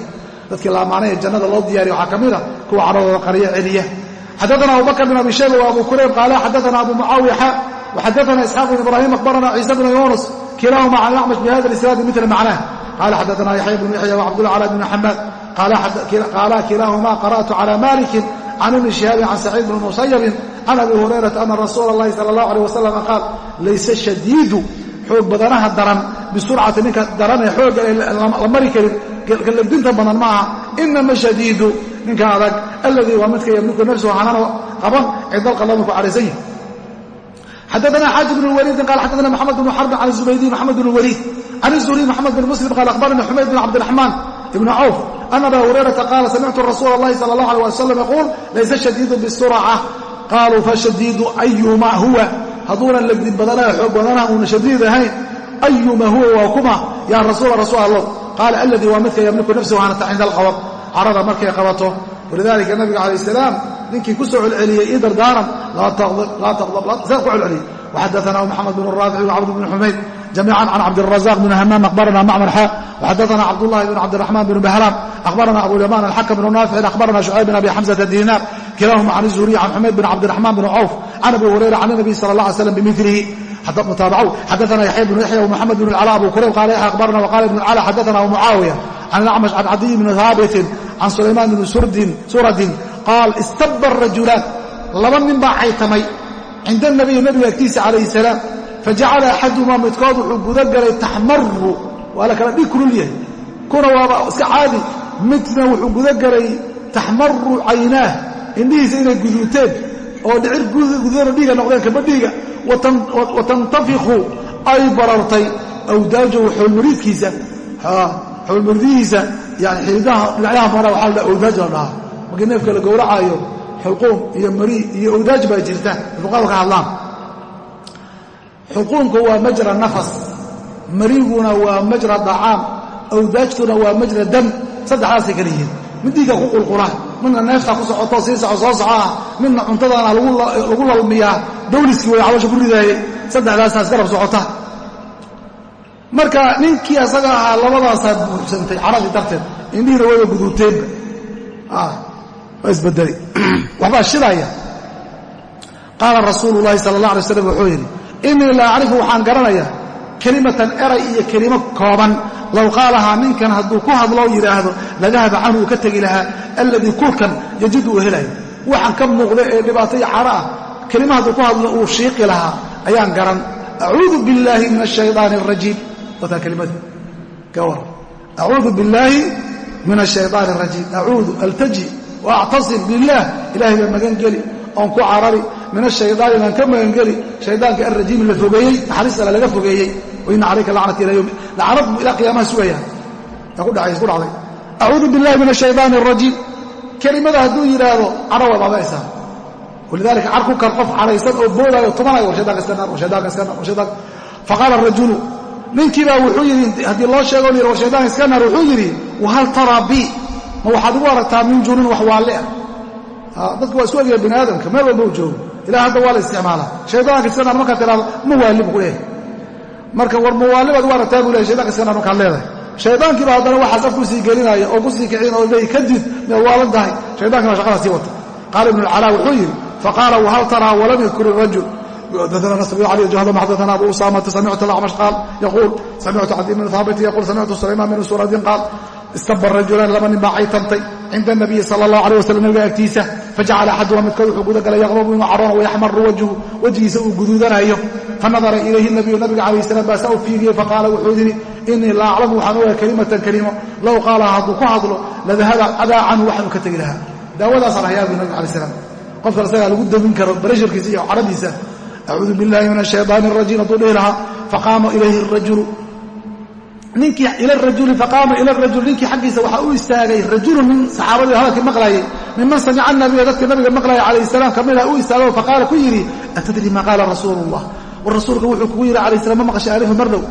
dadkii laamaanaya jannada loo diyaariya waxaa ka mid a kuwa cadhadooda qariya celiya xadaana abubakr bin abi shayba wa abu kurayb qaala xadaana abu mucaawiya xa waxadaana isxaaq bin ibraahim akhbarana ciisa bn yunus kilaahuma can acmash bihada isnaadi mila macnaah qala xadaana yaxya bnu yaxya wcabdullah cala bni xamaad qaala kilaahuma qara'tu cala malikin can ibni shihaabin can saciid bni musayabin can abi hurayrata ana rasuula اllahi sala اllahu alيh wasalam qaal layse shadiidu xoog badanaha daran bisurcati ninka daran ee xooga la mari karin kalabdinta badan ma aha inama shadiidu ninka adag alladii waa midka yamliku nafsuhu hanano qaban cidalqadama ku cadhaysan yahi xadaana xaajib bn waliidin qala xadaana maxamed bn xarbin can zubaydi maxamed bn waliid can الزهري محمد بن مسلم قال أخبرني حميد بن عبد الرحمن بن عوف أن أبا هريرة قال سمعت رسول الله صلى الله عليه وسلم يقول ليس الشديد بالسرعة قالوا فالشديد أيما هو هدونا لقد بدنا حب بدنا ون شديد هين أيما هو وكما يا رسول رسول الله قال الذي ومثل يملك نفسه وأنا عند القبض عرض مركي قبضته ولذلك النبي عليه السلام ninkii ku soo celceliyey ii dardaaran laa taqdab saa ku celceliyey وxadaثna محamed بن الرافع وcبد بن حmayd جamيعا عن cبدالرزاق بن hmام أخبرna معمر xا وxadaثna cبداللhi بن cبدالرحمن بن بهلام أخبرna أبواليمان الحكم بن نافع أخبرna شعيب بن أبي حمزة الدينار كلاهma عن الزهري عن حmayd بن cبدالرحمن بن عوف can abi hurayra can nabiy sal la alay slam bimilihi mutaabacow xadaana yaxya bnu yaxya wmuxamed bn cala abu kurayb qaala akhbarana waqala ibnu cala xadaana amucaawiya can acmash can cadiy bni haabitin can sulaymaan bni suradin qaal istabba rajulaan laba nin baa caytamay cinda nabiyi nabiga agtiisa calayhi salaam fajacala axadumaa midkood wuxuu gudagalay taxmaru waa la kala dhig kulul yahay kuna waaba iska caadi midna wuxuu gudagalay taxmaru caynaah indhihiisa inay guduuteen oo dhicir gududana dhiiga noqdeen kaba dhiiga. Wa tantafiku ay barartay awdaajahu xowlmariidkiisa xowlmaridihiisa yani xilidaha dhinacyaha mara waxaa la dhaha awdaaj la dhahaa. Markii neefka la gowracaayo xulquum iyo mari iyo awdaaj baa jirta. Fuqaadu ka hadlaan. Xuquumku waa majra nafas. Mariguna waa majra dacaam awdaajtuna waa majra dam. Saddexdaasay kala yihiin mid dhiigga ku qulqula midna neeftaa ku socoto sii soco soo soco. Ah midna cuntadana lagu lalmiyaa. Dawliskii way caloosha ku ridaayey saddexdaasna isgarab socota. Marka ninkii asaga ahaa labadaasaa buuxsantay caradii darteed. Indhihiina wayba guduuteenba waa isbedelay waxbaa shidaaya qaala rasuulu llaahi sala allah alay slam wuxuu yidhi innii la acrifu waxaan garanayaa kelimatan eray iyo kelimo kooban low qaalahaa ninkan hadduu ku hadloo yidhaahdo ladahaba canhu uu ka tegi lahaa alladii kulkan yajidu uu helayo waxaan ka muuqda ee dhibaato iyo caro ah kelima hadduu ku hadlo uu shiiqi lahaa ayaan garan acuudu billaahi min ashaydaani arajiim wataa kelimadii ka war acuudu billaahi min ashaydaani arajiim acuudu altaji wa actasim billaah ilahay baa magan geli oon ku carari min ashaydaani baan ka magangeli shaydaanka alrajiimi la fogeeyey naxariis alla laga fogeeyey waina calayka lacnati lacnadbu ilaa qiyaamaha dhacay isku dhacday acuudu billahi min ashaydaani arajiim kelimada hadduu yidhaahdo cadho way baabaysaa walidaalika car ku kar qof cadhaysan oo boodaayo tumanaya war shaydanka iska naar war shaydanka iska naar war shaydanka faqaala arajulu ninkiibaa wuxuu yidhi haddii loo sheego yidhi war shaydanka iska naar wuxuu yidhi wahal taraa bi ma waxaad igu aragtaa min junuun wax waalle ah dadku waa isku egaya bini aadamka meel walba u joogo ilaah hadda waa la marka war mawaalli baad ugu aragtaa buu leeyahy shaydanka iska naar markaad leedahay. Shaydaankiiba haddana waxaas af ku sii gelinaya oo ku sii kicin oo leey kadib miyaad waalan tahay. Shaydankana shaqada sii wata. Qaala ibnu alcalaa wuxuu yidhi faqaala wahal taraa walam yadkur irajul xadana abu usaamata samictu alacmash qaal yaquul samictu cadi bn haabiti yaquul samictu sulaymaan bn suradin qaal istaba rajulaan laba nin baa caytantay. Cinda nabiyi sala allahu alay wasalam nabiga agtiisa fajacala axaduma midkood wuxuu guda galay yaqdabu inuu caroona wayaxmaru wajhu wejigiisa uu guduudanayo fanadara ilayhi nabiyu nabiga calayh salaam baa saa u fiigiyey faqaala wuxuu yidhi inii la aclamu waxaan ogaa kelimatan kelimo low qaalaha hadduu ku hadlo ladahaba cadaa canhu waxaan u ka tegi lahaa daawadaasaan hayaa buu nabig alay salaam qofkan isagaa lagu damin karo barasharkiisa iyo cadhadiisa acuudu billahi min ashayaan arajiim hadduu dhihi lahaa faqaama ilayhi rajulu ninkii ila rajuli faqaama ila rajul ninkii xaggiisa waxaa u istaagay rajulun min saxaabadii hadalkii maqlaayay minman samica nabiga dadka nabiga maqlaaya calayh salaam ka mid ah u istaagoo faqaala ku yidhi atadri ma qaala rasuulu llah war rasuulka wuxuu kugu yidhi alayh salam ma maqashay alifu marlow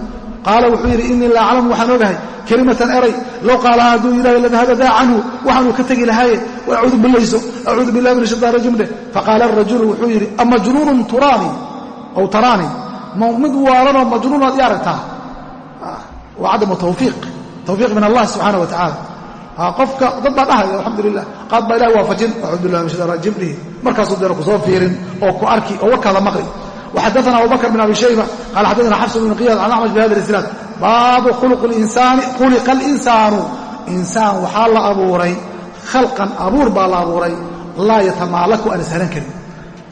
qaala wuxuu yidhi inii la aclamu waxaan ogahay kelimatan eray. Low qaalaha hadduu yidhahdo ladahaba daa canhu waxaanuu ka tegi lahaaye. Acuudu bilayso acuudu billahi min shaytaan rajim dheh. Faqaala arajulu wuxuu yidhi amajnuunun turaani? Aw taraani. Mid waalanoo majnuunaad i aragtaa waa cadamu tawfiiq. Tawfiiq min allah subxaana wa tacaala qofka dad baa dhahaya alxamdu lilah qaad baa ilahi waafajin acuudu billahi min shaytan rajim dhihi markaasuu deena ku soo fiirin oo ku arki oo warkaada maqli وxadana abubakr bn abi shayba qaala xadana xafs bn qiyas can acmash bihada isnaad baabu khuliqa اlinsaanu insaan waxaa la abuuray khalqan abuur baa la abuuray laa yatamaalaku aan ishalan karin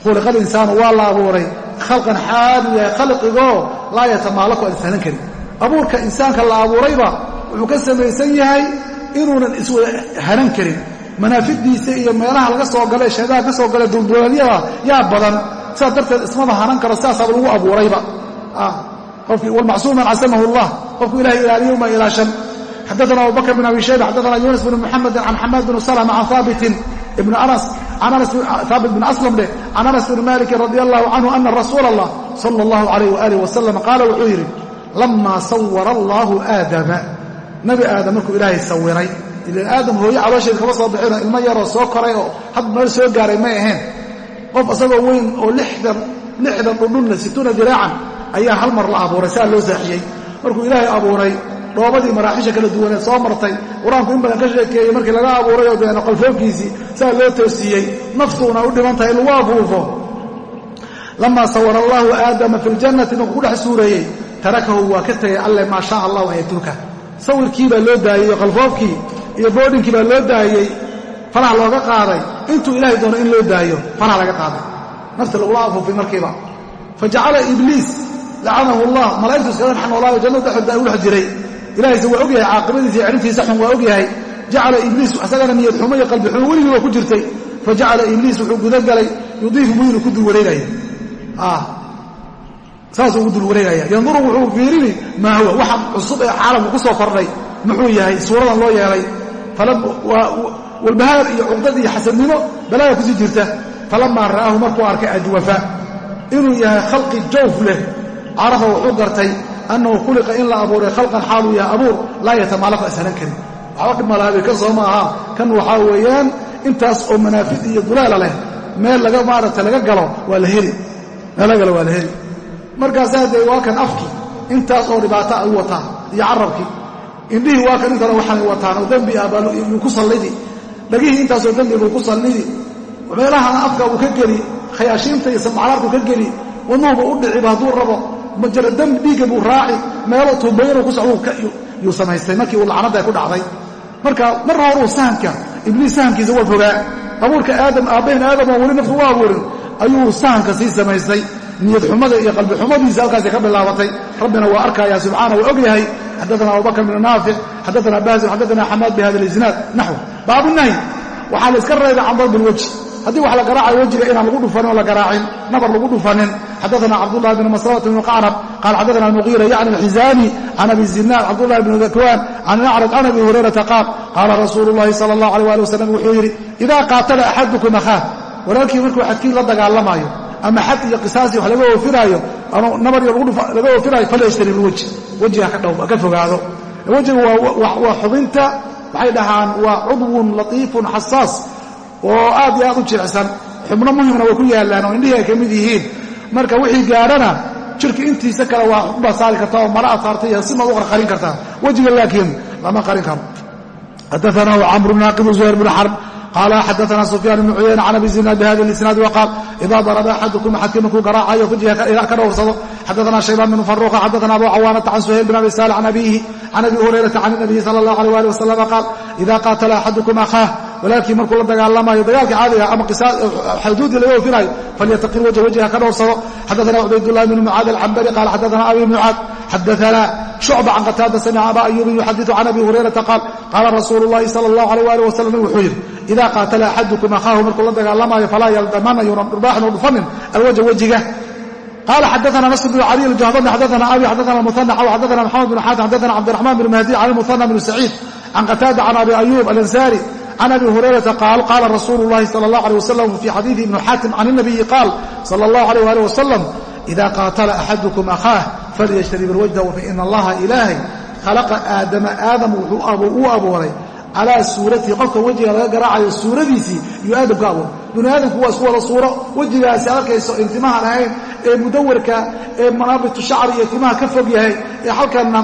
khuliqa linsaanu waa la abuuray khalqan xaalu yahay khalqigoo laa yatamaalaku aan ishalan karin abuurka insaanka la abuurayba wuxuu ka samaysan yahay inuunan iswada halan karin manaafidiisa iyo meelaha laga soo gale shaydaha ka soo gale duldulalyada yaa badan sidaas darteed ismaba hanan karo sidaasaaba lagu abuurayba. Wlmacsuum man casamahu allah qofku ilahay ilaaliyo ma ilaashan. Xadana abu bakr bn abi shayba xadana yunas bn muxamedi can xamaad bn slma can haabitin ibn anas haabit bn aslam dheh can anas bn maliki radi allahu canhu ana rasuula allah sala allahu alayh waalih wasalam qaala wuxuu yidhi lamaa sawara allahu aadama. Nabi aadam markuu ilaahay sawiray ilan aadam hooye caloosheeda kama soo bixino ilmo yaroo soo koray oo had meel soo gaaray may ahayn. Qof isagoo weyn oo lixdan dhundhunna situuna diraacan ayaa hal mar la abuuray saa loo saaxiyey markuu ilaahay abuuray dhoobadii maraaxisha kala duwaneed soo martay qur'aanku in badan ka sheekeeyey markii laga abuuray oo deena qolfoofkiisii saa loo toosiiyey naftuuna u dhiman tahay lagu afuufo lamaa sawara allaahu aadama fi ljannati markuu ku dhex suureeyey tarakahu waa ka tegay alle maa shaa allahu an yatruka sawirkii baa loo daayey iyo qalfoofkii iyo boodhinkii baa loo daayey faraha looga qaaday. Intuu ilaahay doono in loo daayo faraha laga qaaday. Nafta lagula afuufay markiiba. Fa jacala ibliis lacanahu allah. Malaa'igtu iskaga naxnoolaayo jannada dhexooda u dhex jiray. Ilahayse waa og yahay caaqibadiisa iyo cidhibtiisa xun waa og yahay. Jacala ibliis isagana niyad xumo iyo qalbi xumo weligii waa ku jirtay. Fa jacala ibliis wuxuu gudagalay yudiifu muynu ku dul wareegaya saasuu ugu dul wareegaya yanduru wuxuu fiirini maa huwa? Waxa cusub ee caalamku ku soo kordhay muxuu yahay suuradan loo yeelay walbahaar iyo cuqdad iyo xasadnimo balaaya ku sii jirta. Falamaa ra'aahu markuu arkay ajwafa. Inuu yahay khalqi jawf leh. Carafa wuxuu gartay annahu khuliqa in la abuuray khalqan xaaluu yahay abuur laa yatamaalaku ashalan karin. Waxba dhimalaabay ka soo maaha kan waxaa weeyaan intaas oo manaafid iyo dulaala leh meel laga maaragta laga galo waa la heli. Meel laga galo waa la heli. Markaasaa dee waa kan afkii intaas oo dhibaata ay wataa iyo carabkii indhihii waa kan intana waxaanay wataan oo dembi ah baauu ku sallidi. Dhagihii intaasoo dembi buu ku sallidi. Meelahana afka uu ka geli khayaashiinta iyo samcalaarku ka geli wadnuhuba u dhiciba hadduu rabo. Majara dembi dhiigga buu raaci meelo tuubayanu ku socdo yuu samaystay markii uu lacnadda ku dhacday. Marka mar horuu sahanka ibliis sahankiisa waa fogaa. Abuurka aadam aabbahin aadam oo weli naftu u abuurin ayuu sahanka sii samaystay. Niyad xumada iyo qalbi xumadiisa halkaasay ka bilaabatay. Rabbina waa arkaya subxaana waa og yahay xadaana abubakr bn naafic xadaana basim xadaana xamaad bi hada isnaad naxw baabunahyi waxaa la iska reebay can darbi lwajhi haddii wax la garaacayo wejiga inaan lagu dhufanin oo la garaacin nabar lagu dhufanin xadaana cabdulahi bn maslamata bn qacnab qaal xadaana almugiira yacni alxizaami can abi zinaad cabdulahi bn dakwaan can acraj can abi hurayrata qaal qaala rasuulu llahi sala allah alيh ali wasalam wuxuu yidhi idaa qaatala axadukum akhaah walaalkii markuu xadkii la dagaalamaayo ama xad iyo qisaasii wax laga oofiraayo ama nabar laga oofiraayo falyashtari bilwejhi wejiga ka fogaado. Wejiga waa xubinta waxay dhahaan waa cudwun latiifun xasaas oo aad iyo aad u jilicsan. Xubno muhimna way ku yaallaan oo indhihii ay ka mid yihiin. Marka wixii gaadhana jirka intiisa kale waa uba saari kartaa oo mara aad saartay iyo simaad u qarqarin kartaa wejiga laakiin lama qarin karo. Xadaanahu camru naaqidu zuhayr bn xarb qala xadaana sufyaan ibnu cuyayna can abi zinaad bihada isnaad waqaal idaa daraba axadukum axadkii markuu garaacayo wajiha ka dhowrsado xadaana shaybaan bnu faruqa xadaana abu cawaanata can suhayl bin abi saalix can abiihi can abi hurayrata can nabiyi sala allah alيh ali wasalama qaal ida qaatala axadukum akhaah walaalkii markuu la dagaalamayo dagaalkii caadiga ama xuduudii laga oofinayo falyataqi wajh wajiha ka dhowrsado xadaana cubaydullahi bn mucaad alcambari qaal xadaana abi mucaad xadaana shucba can qataada samica aba ayuubin yuxadiu can abi hurayrata qaal qaala rasuulu llahi sala allah alيh ali wasalam wuxuu yidhi ida qaatala axadukum akhaahu markuu la dagaalamayo falaa yaldamana yunan dhurbaaxin dhufanin alwajha wejiga qala xadaana nasr bn cali aljahdani xadaana abi xadaana muana xaw xadaana maxamed bn xaatim xadaana cabdiraxmaan bn mahdi can muana bn saciid can qataada can abi ayuub alansaari can abi hurayrata qaal qaala rasuulu llahi sala allah alيh wasalam fii xadiidi ibni xaatim can inabiyi qaal sala allah alayh ali wasalam ida qaatala axadukum akhaah falyashtarib alwajda faina allaha ilaahay khalaqa aadama aadam wuxuu u abuuray calaa suuratihi qofka wejiga laga garaacayo suuradiisii iyo aadam ka abuuray bini aadamku waa isku wada suuro wejigaasi arkayso intimaha lahayn ee mudawarka ee manaabitu shacri iyo timaha ka fog yahay ee halkana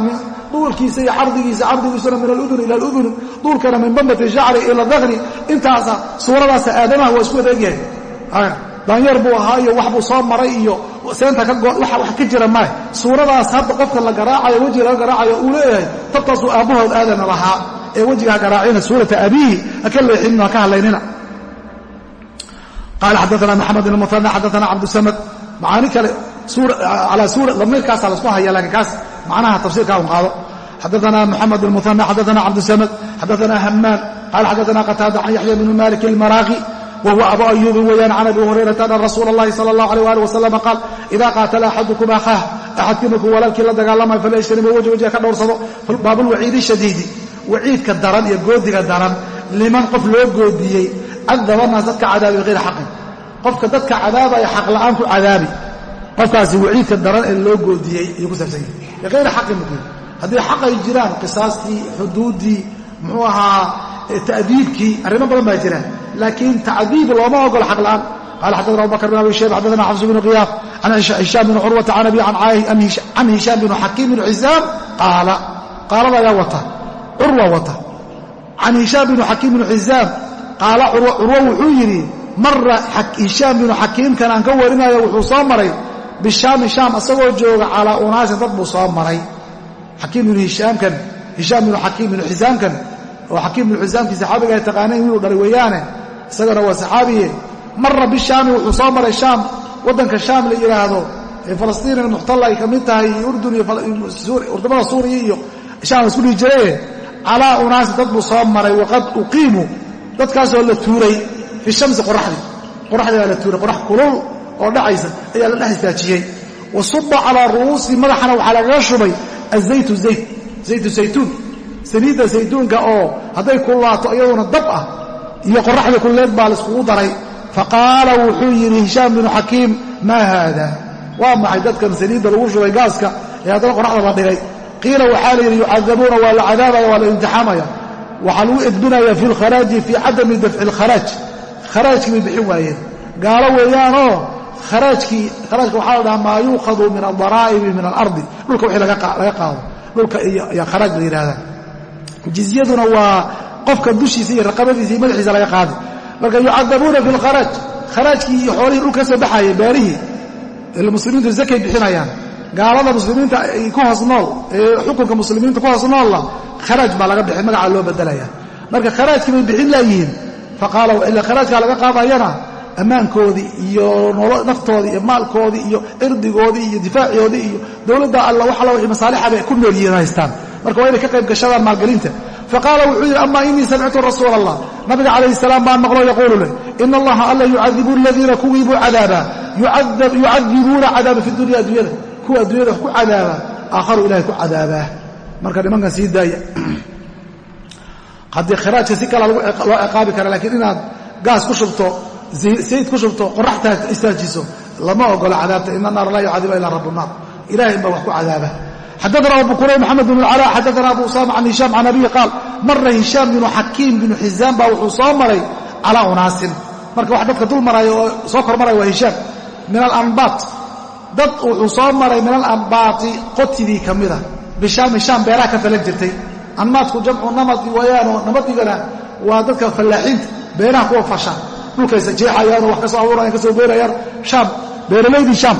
duulkiisa iyo cardigiisa cardigiisuna min aludun ila aludun duulkana min bambati shacri ila dakni intaasa suuradaasa aadamaha waa isku wadeegyahay daanyeer buu ahaa iyo wax buu soo maray iyo seenta wax ka jira male suuradaas hadda qofka la garaacayo wejiga laga garaacayo uu leeyahay tabtaasuu aabbahood aadana lahaa. Ee wejiga ha garaacina suurata abiihi haka leexinina haka hadlaynina. Qaala xadaana maxamed bn muana xadaana cabdusamad macaani kale damiirkaasa lasku haya laakiin kaas macnaha tafsiirkaa un qaado xadaana moxamed bn muana xadaana cabdusamad xadaana hamaan qaala xadaana qataada can yaxya bn malik almaraaqi whuwa abu ayuubi weyaan can abi hurayrata ana rasuula اllahi sala اllah alيh ali wasalam qaal ida qaatala axadukum akhaah axadkii markuu walaalkii la dagaalamayo falayshtarima wajh wajha ka dhowrsado baabulwaciidi shadiidi waciidka daran iyo goodiga daran liman qof loo goodiyey cadaba naas dadka cadaabi bihayri xaqin qofka dadka cadaabaya xaq la'aan ku cadaabi qofkaasi waciidka daran ee loo goodiyey ayuu ku saabsan yahay. Bihayri xaqin mukii haddii xaq ay jiraan qisaastii xuduuddii muxuu ahaa ta'diibkii arrimo badan baa jiraan laakiin tacdiib looma ogolo xaq la'aan. Qala xadana abubakr bin abi shayba xadana xafs bn khiyaaf can hishaam bn curwata can abi can hishaam bn xakiim bn xisaam qaala. Qaalada ayaa wata. Curwa wata. Can hishaam bn xakiim bn xisaam qaala curwo wuxuu yidhi mara hishaam binu xakiimkan aan ka warinayo wuxuu soo maray bishaami shaam asagoo jooga calaa unaasin dad buu soo maray. Xakiim binu hishaamkan hishaam binu xakiim binu xisaamkan oo xakiim binu xisaamkii saxaabiga ay taqaanayn wiiluu dhalay weeyaane isagana waa saxaabiye marra bishaami wuxuu soo maray shaam waddanka shaam la yidhaahdo ee falastiin almuxtalla ay ka mid tahay iyo urdun iyo urdamada suuriya iyo shaam isku dhihi jiraye calaa unaasi dad buu soo maray waqad uqiimuu dadkaasoo la tuuray fi shamsi qoraxdii qoraxdii baa la tuuray qorax kulul oo dhacaysa ayaa la dhex istaajiyey. Wa suba calaa ru'uusi madaxana waxaa lagaga shubay azaytu zayd zaytu saytuun saliidda saytuunka oo hadday kullaato iyaduna dab ah iyo qoraxdii kulleed baa laiskugu daray. Faqaala wuxuu yidhi hishaam binu xakiim maa haada? Waa maxay dadkan saliidda lagu shubay gaaska? Ee haddana qoraxda la dhigay. Qiila waxaa la yidhi yucadabuuna waa la cadaabaya waa la imtixaamaya. Waxaa lagu edbinaya fi lkharaaji fii cadami dafci lkharaaj kharaajkii bay bixin waayeen. Gaalo weeyaanoo kharaajkii kharaajka waxaa la dhahaa maa yuukhadu min aldaraa'ibi min alardi. Dhulka wixii laga qaado. Dhulka iyo kharaaj la yidhahdaa jizyaduna waa qofka dushiisa iyo raqabadiisa iyo madaxiisa laga qaadi marka yucadabuuna fi lkharaaj kharaajkii iyo xoolihii dhulka ka soo baxaayay beerihii muslimiintu zakay bixinayaan. Gaalada muslimiinta ku hoos nool ee xukunka muslimiinta ku hoos noolla kharaaj baa laga bixin magacaa loo bedelaya marka kharaajkii bay bixin laayihiin faqaala ila kharaajkaa laga qaadayana ammaankoodii iyo naftoodii iyo maalkoodii iyo cirdigoodii iyo difaacoodii iyo dowladda alla wax alla wixii masaalixa bay ku nool yihiin haystaan. Marka waa inay ka qayb gashadaan maalgelinta. Faqaala wuxuu yidhi ama inii samictu rasuula allah nabiga calayhi salaam baan maqlo yaquulu leh ina allaha alla yucadibu aladiina kuwii buu cadaabaa yucadibuuna cadaaba fi dunya addunyada kuwa addunyada ku cadaaba aakharu ilahay ku cadaabaa marka nimankan sii daaya. Haddii khiraajka si kala loo ciqaabi kara lakiin inaad gaas ku shubto sayd ku shubto qoraxtaa istaajiso. Lama ogola cadaabta ina naara laa yucadiba ila rabu naar. Ilahay inbaa wax ku cadaaba. Xadana abu kurayb maxamed bn cala xadana abu usama can hishaam can abihi qaal mara hishaam binu xakiim binu xisaam baa wuxuu soo maray calaa unaasin. Marka wax dadka dul maraya oo soo kor maraya waa hishaam. Min alanbaat dad wuxuu soo maray min alanbaati qotidii ka mida bishaami shaam beeraha ka falan jirtay. Anmaadku jamcu namadi wayaanoo namadigana waa dadka fallaaxiinta beeraha kuwa fasha dhulkaysa jeexayaanoo wax ka soo abuurayaan ka soo beerayaan. Shaam beeralaydii shaam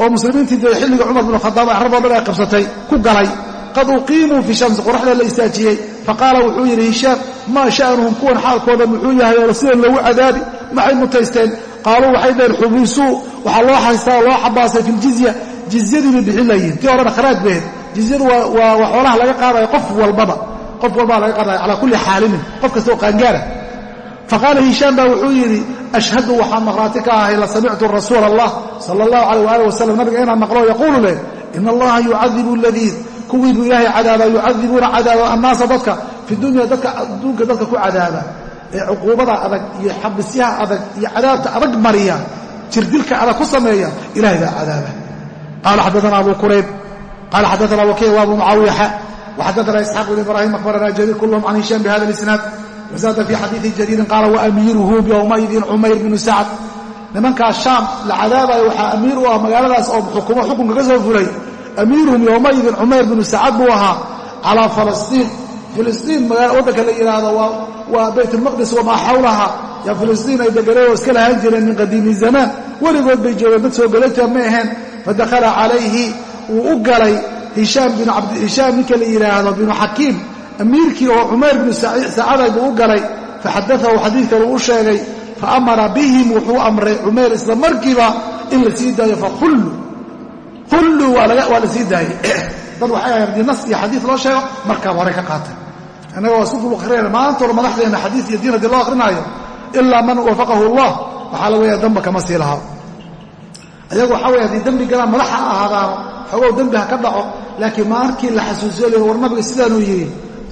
oo muslimiintii dee xilliga cumar binu khadaab axraboo dhan ay qabsatay ku galay. Qad uqiimuu fi shamsi qoraxda la istaajiyey. Faqaala wuxuu yidhi hishaam maa sha'nuhum kuwan xaalkooda muxuu yahay? Oo sidan loogu cadaabi maxay mutaysteen? Qaaluu waxay dhaheen xubisuu waxaa loo haystaa oo loo xabaasay fi ljizya jizyadii bixin layihin tii horena kharaaj bahed jizyadu waa xoolaha laga qaadaya qof walbaba. Qof walbaa laga qaadaya calaa kulli xaalinin qof kastaoo qaangaara faqaala hishaam baa wuxuu yidhi ashhadu waxaan maqhraati ka ahay la samictu rasuula allah sala allahu calayh waaalih wasalam nabiga inaan maqlo yaquulu leh ina allaha yucadibu aladiin kuwii buu ilaahay cadaaba yucadibuuna cadaaba annaasa dadka fi dunya dadka adduunka dadka ku cadaaba ee cuquubada adag iyo xabisyaha adag iyo cadaabta adag mariya jirdilka adag ku sameeya ilahay baa cadaaba qaala xaddaana abu kurayb qaala xaddaana wakiic wa abu mucaawiya xa waxaddaana isxaaq bn ibraahim akhbarana jariir kulluhum can hishaam bihada lisnaad wazaada fii xadiidi jariirin qaala waamiiruhu yowmaidin cumayr bnu sacd nimankaas shaam la cadaabayo waxaa amiir u ah magaaladaas oo xukumo xukunka ka soo fulay amiiruhum yowmaidin cumayr bnu sacad buu ahaa calaa falastiin filistiin waddanka la yidhaahdo waa baytulmaqdis wamaa xawlaha yaa filistiin ay deganeen oo iska lahaan jireen min qadiimi zamaan weligood bay joogeen dad soo galata ma aheen fadakhala calayhi wuu u galay hishaam ninka la yidhaahdo binu xakiim amiirkii oo cumayr binu sacaday buu u galay faxadaahu xadiidkan uu u sheegay faamara bihim wuxuu amray cumayr isla markiiba in la sii daayo fakhullu khullu waa la sii daayey dad waxay ahayn haddii nas iyo xadiid loo sheego markaaba hore ka qaatay. Isku dul akrinayna maantooda madaxdeena xadiid iyo diin haddii loo akrinaayo ilaa man wafaqahu allah waxaa la weeya damba kama sii lahaa. Ayagu waxaa weye haddii dembi galaan madaxa ha ahaadaano ka dhaco laakiin markii la xasuusiyo l war nabiga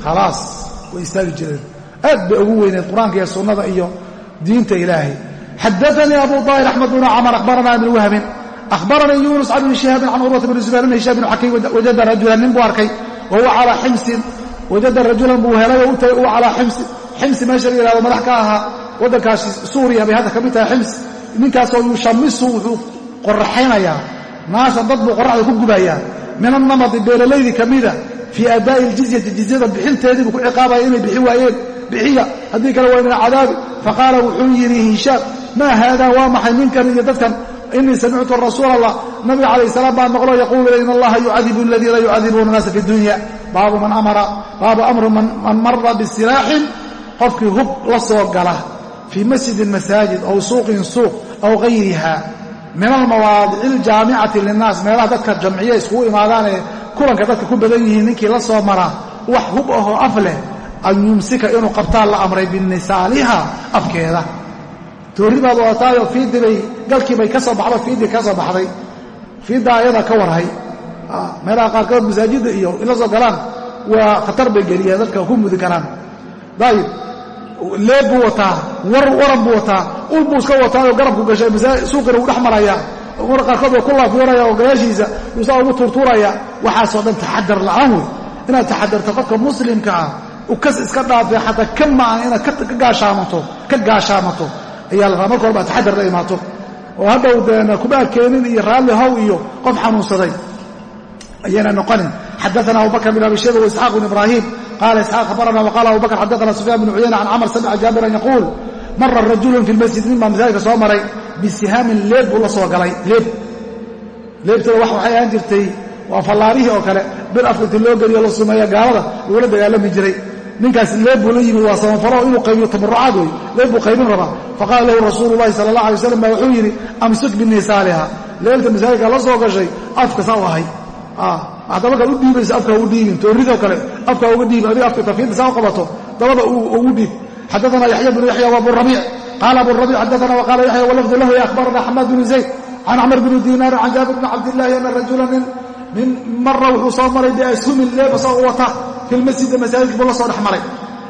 khalaas way istaagi jireen aad bay ugu weyneed qur'aanka iyo sunnada iyo diinta ilaahay xadaanii abu daahir axmed bnu camar akhbarana ibn wahbin akhbaranii yunus can ibni shihaabin can urwata bni zubayr bn hishaam bn xakiim wajada rajulan nin buu arkay wa huwa calaa ximsin wajada rajulan buu helay oo u calaa ximsin ximsi meesha la yihahdo madax ka ahaa waddankaasi suuriya bay hadda ka mid tahay xims ninkaasoo yushamisu wuxuu qoraxaynayaa naasan dad buu qoraxda ku gubayaa min annamadi beeralaydii ka mida fii addaa'i iljizyati jizyada bixinteedii buu ku ciqaabaya inay bixin waayeen bixiya haddii kale waa min cadaabi faqaala wuxuu yidhi hishaam maa haadaa waa maxay ninkan iyo dadkan inii samictu rasuula allah nabiga calayh salaam baan maqlo yaquulu in allaha yucadibu aladiina yucadibuuna naasa fi dunya baabu man amara baabu amru man mara bisilaaxin qofkii hub la soo gala fii masjidin masaajid aw suuqin suuq aw gayriha min almawaadici aljaamicati linnaas meelaha dadka jamciya iskugu imaadaanee kulanka dadka ku badan yihiin ninkii la soo mara wax hub ahoo af leh an yumsika inuu qabtaan la amray binisaaliha afkeeda. Toorri baad wadataayo fiidibay galkiibay ka soo baxdo fiidii ka soo baxday. Fiiddaa ayada ka warhay. Meelaha qaarkood masaajidda iyo ila soo galaan waa khatar bay geliyeen dadka ku mudi karaan. Dayib leeb buu wataa waran buu wataa ul buu iska wataayoo garabku gashay suuqina wuu dhex maraya mar qaarkood waa ku laafiyoraya oo gadaashiisa yuusaa ugu tuurtuuraya waxaasoo dhan taxadar la'aan wey inaad taxadarto qofka muslimka ah ukas iska dhaafee xataa ka ma'an inaad ka gaashaamato ayaa la rabaa marka horba taxadar la imaato. Oo hadhow deen kuma keenin iyo raalli how iyo qof xanuunsaday ayayna noqonin. Xadaana abubakr bn abi shayba waisxaaq bn ibrahim qala isxaaq abarana waqala abubakr xadaana sufyaan bn cuyayna can camr samca jaabiran yaquul mara rajulun fi lmasjid nin baa masaajidka soo maray bisihaamin leeb buu la soo galay leeb. Leebtada wax waxay ahaan jirtay waa fallaarihii oo kale bir afka inti loo geliyo la sumeeya gaalada lagula dagaalami jiray. Ninkaas leeb buu la yimid waa samafalo inuu qaybiyo tabarucaad wey leeb buu qaybin rabaa. Faqaala lahu rasuulu llahi sala allah alay waslam baa wuxuu yidhi amsik binisaaliha leelta masaajidka la soo gashay afka saa u ahay. Hadda markaad u dhiibayso afka ugu dhiibin tooridoo kale afka uga dhiibin adiga afka tafiidda saa u qabato xadaana yaxya bnu yaxya wa aburabiic qaala aburabiic xadaana waqaala yaxya walafdu lahu akhbarana xamaad bnu zayd can camr bni diinaar can jaabir bni cabdillahi ana rajula min mara wuxuu soo maray biashumin leeb asagoo wata fi lmasjidi masaajidka buu la soo dhex maray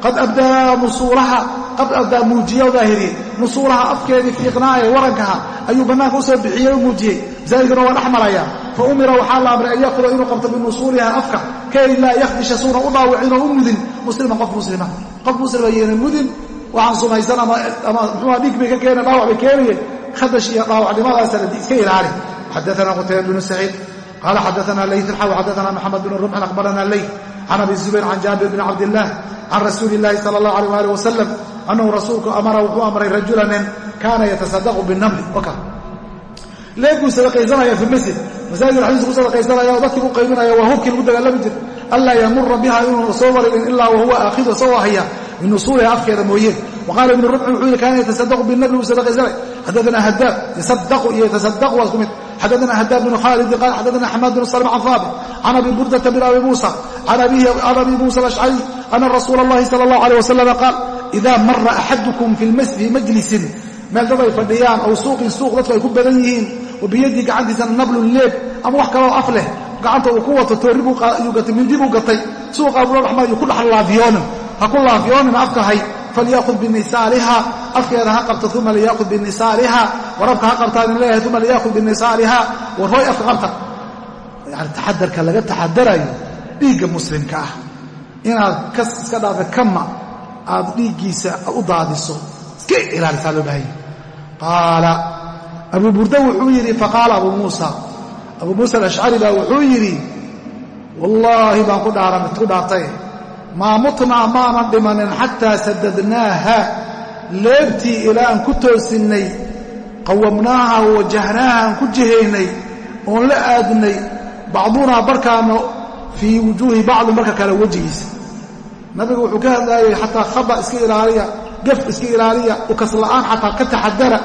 qad abdaa musuulaha qad abdaa muujiye o daahiriyey musuulaha afkeedii fiiqnaaye warankaha ayuu bannaanka u soo bixiyey o muujiyey masaajidkana waa dhex maraya fa umira waxaa la amray an yakuda inuu qabto binusuuliha afka kay laa yakhdisha suuna u dhaawicin oo u mudin musliman qof muslima qof muslima yeena mudin waxaan sumaysan ama muxuuha dhig bay ka keena dhaawac bay keenaye khadash iyo dhaawacnimadaasana iska ilaali xadaana qutayba bnu saciid qala xadaana layt xaw xadaana maxamed bn rumxin aqbarana leyt can abi zubayr can jaabir bn cabdillaah can rasuuli illahi sala allah alayh ali wasalam annahu rasuulku amara wuxuu amray rajula nin kaana yatasadaqu binamli leebkuu sadaqaysanaya fi masjid. Masaajid xadiisu ku sadaqaysanaya oo dadkii u qaybinaya waa hubkii lagu dagaalami jir anlaa yamura biha inuuna soo marin ilaa wahuwa aakhidu isagoo haya min nusuuliha afkeeda mooyeen waqaala ibnu rumxin wuxuu yihi kaana yatasadaqu binamli wuu sadaqaysanay xadaana hadaab yasadaqu iyo yatasadaqu waa isku mid. Xadaana hadaab bnu khaalidi qaal xadaana xamaad bnu salm can haabit can abi burdata bin abi muusa can abi muusa alashcari ana rasuula allahi sala allahu aleyh wasalama qaal ida mara axadukum fi majlisin meel dad ay fadhiyaan aw suuqin suuq dadku ay ku badan yihiin wa biyadii gacantiisana nablun leeb ama wax kaloo af leh gacanta uu ku wato toorri buu gatay suuqaa bula dhexmarayu ku dhex laafiyoonin ha ku laafiyoonin afka hay falyaakhud binisaaliha afkeeda ha qabto uma liyaakhud binisaaliha warabka ha qabtaa idin leeyahay uma liyaakhud binisaaliha warhooy afka qabta. Yani taxadarka laga taxadarayo dhiigga muslimka ah. Inaad kas iska dhaafa kama aad dhiiggiisa u daadiso iska ilaalisaa loo baahanya qaala abu burda wuxuu yidhi faqaala abu muusa. Abuu muusa alashcari baa wuxuu yidhi wallaahi baan ku dhaartay. Maa mutnaa maanan dhimanin xataa sadadnaaha leebtii ilaa aan ku toosinnay qawamnaaha wajahnaaha aan ku jihaynay oon la aadnay bacdunaa barkaana fii wujuuhi bacdin barka kale wejigiisa. Nabigu wuxuu ka hadlaayay xataa khaba iska ilaaliya gaf iska ilaaliya ukasla'aan xataa ka taxadara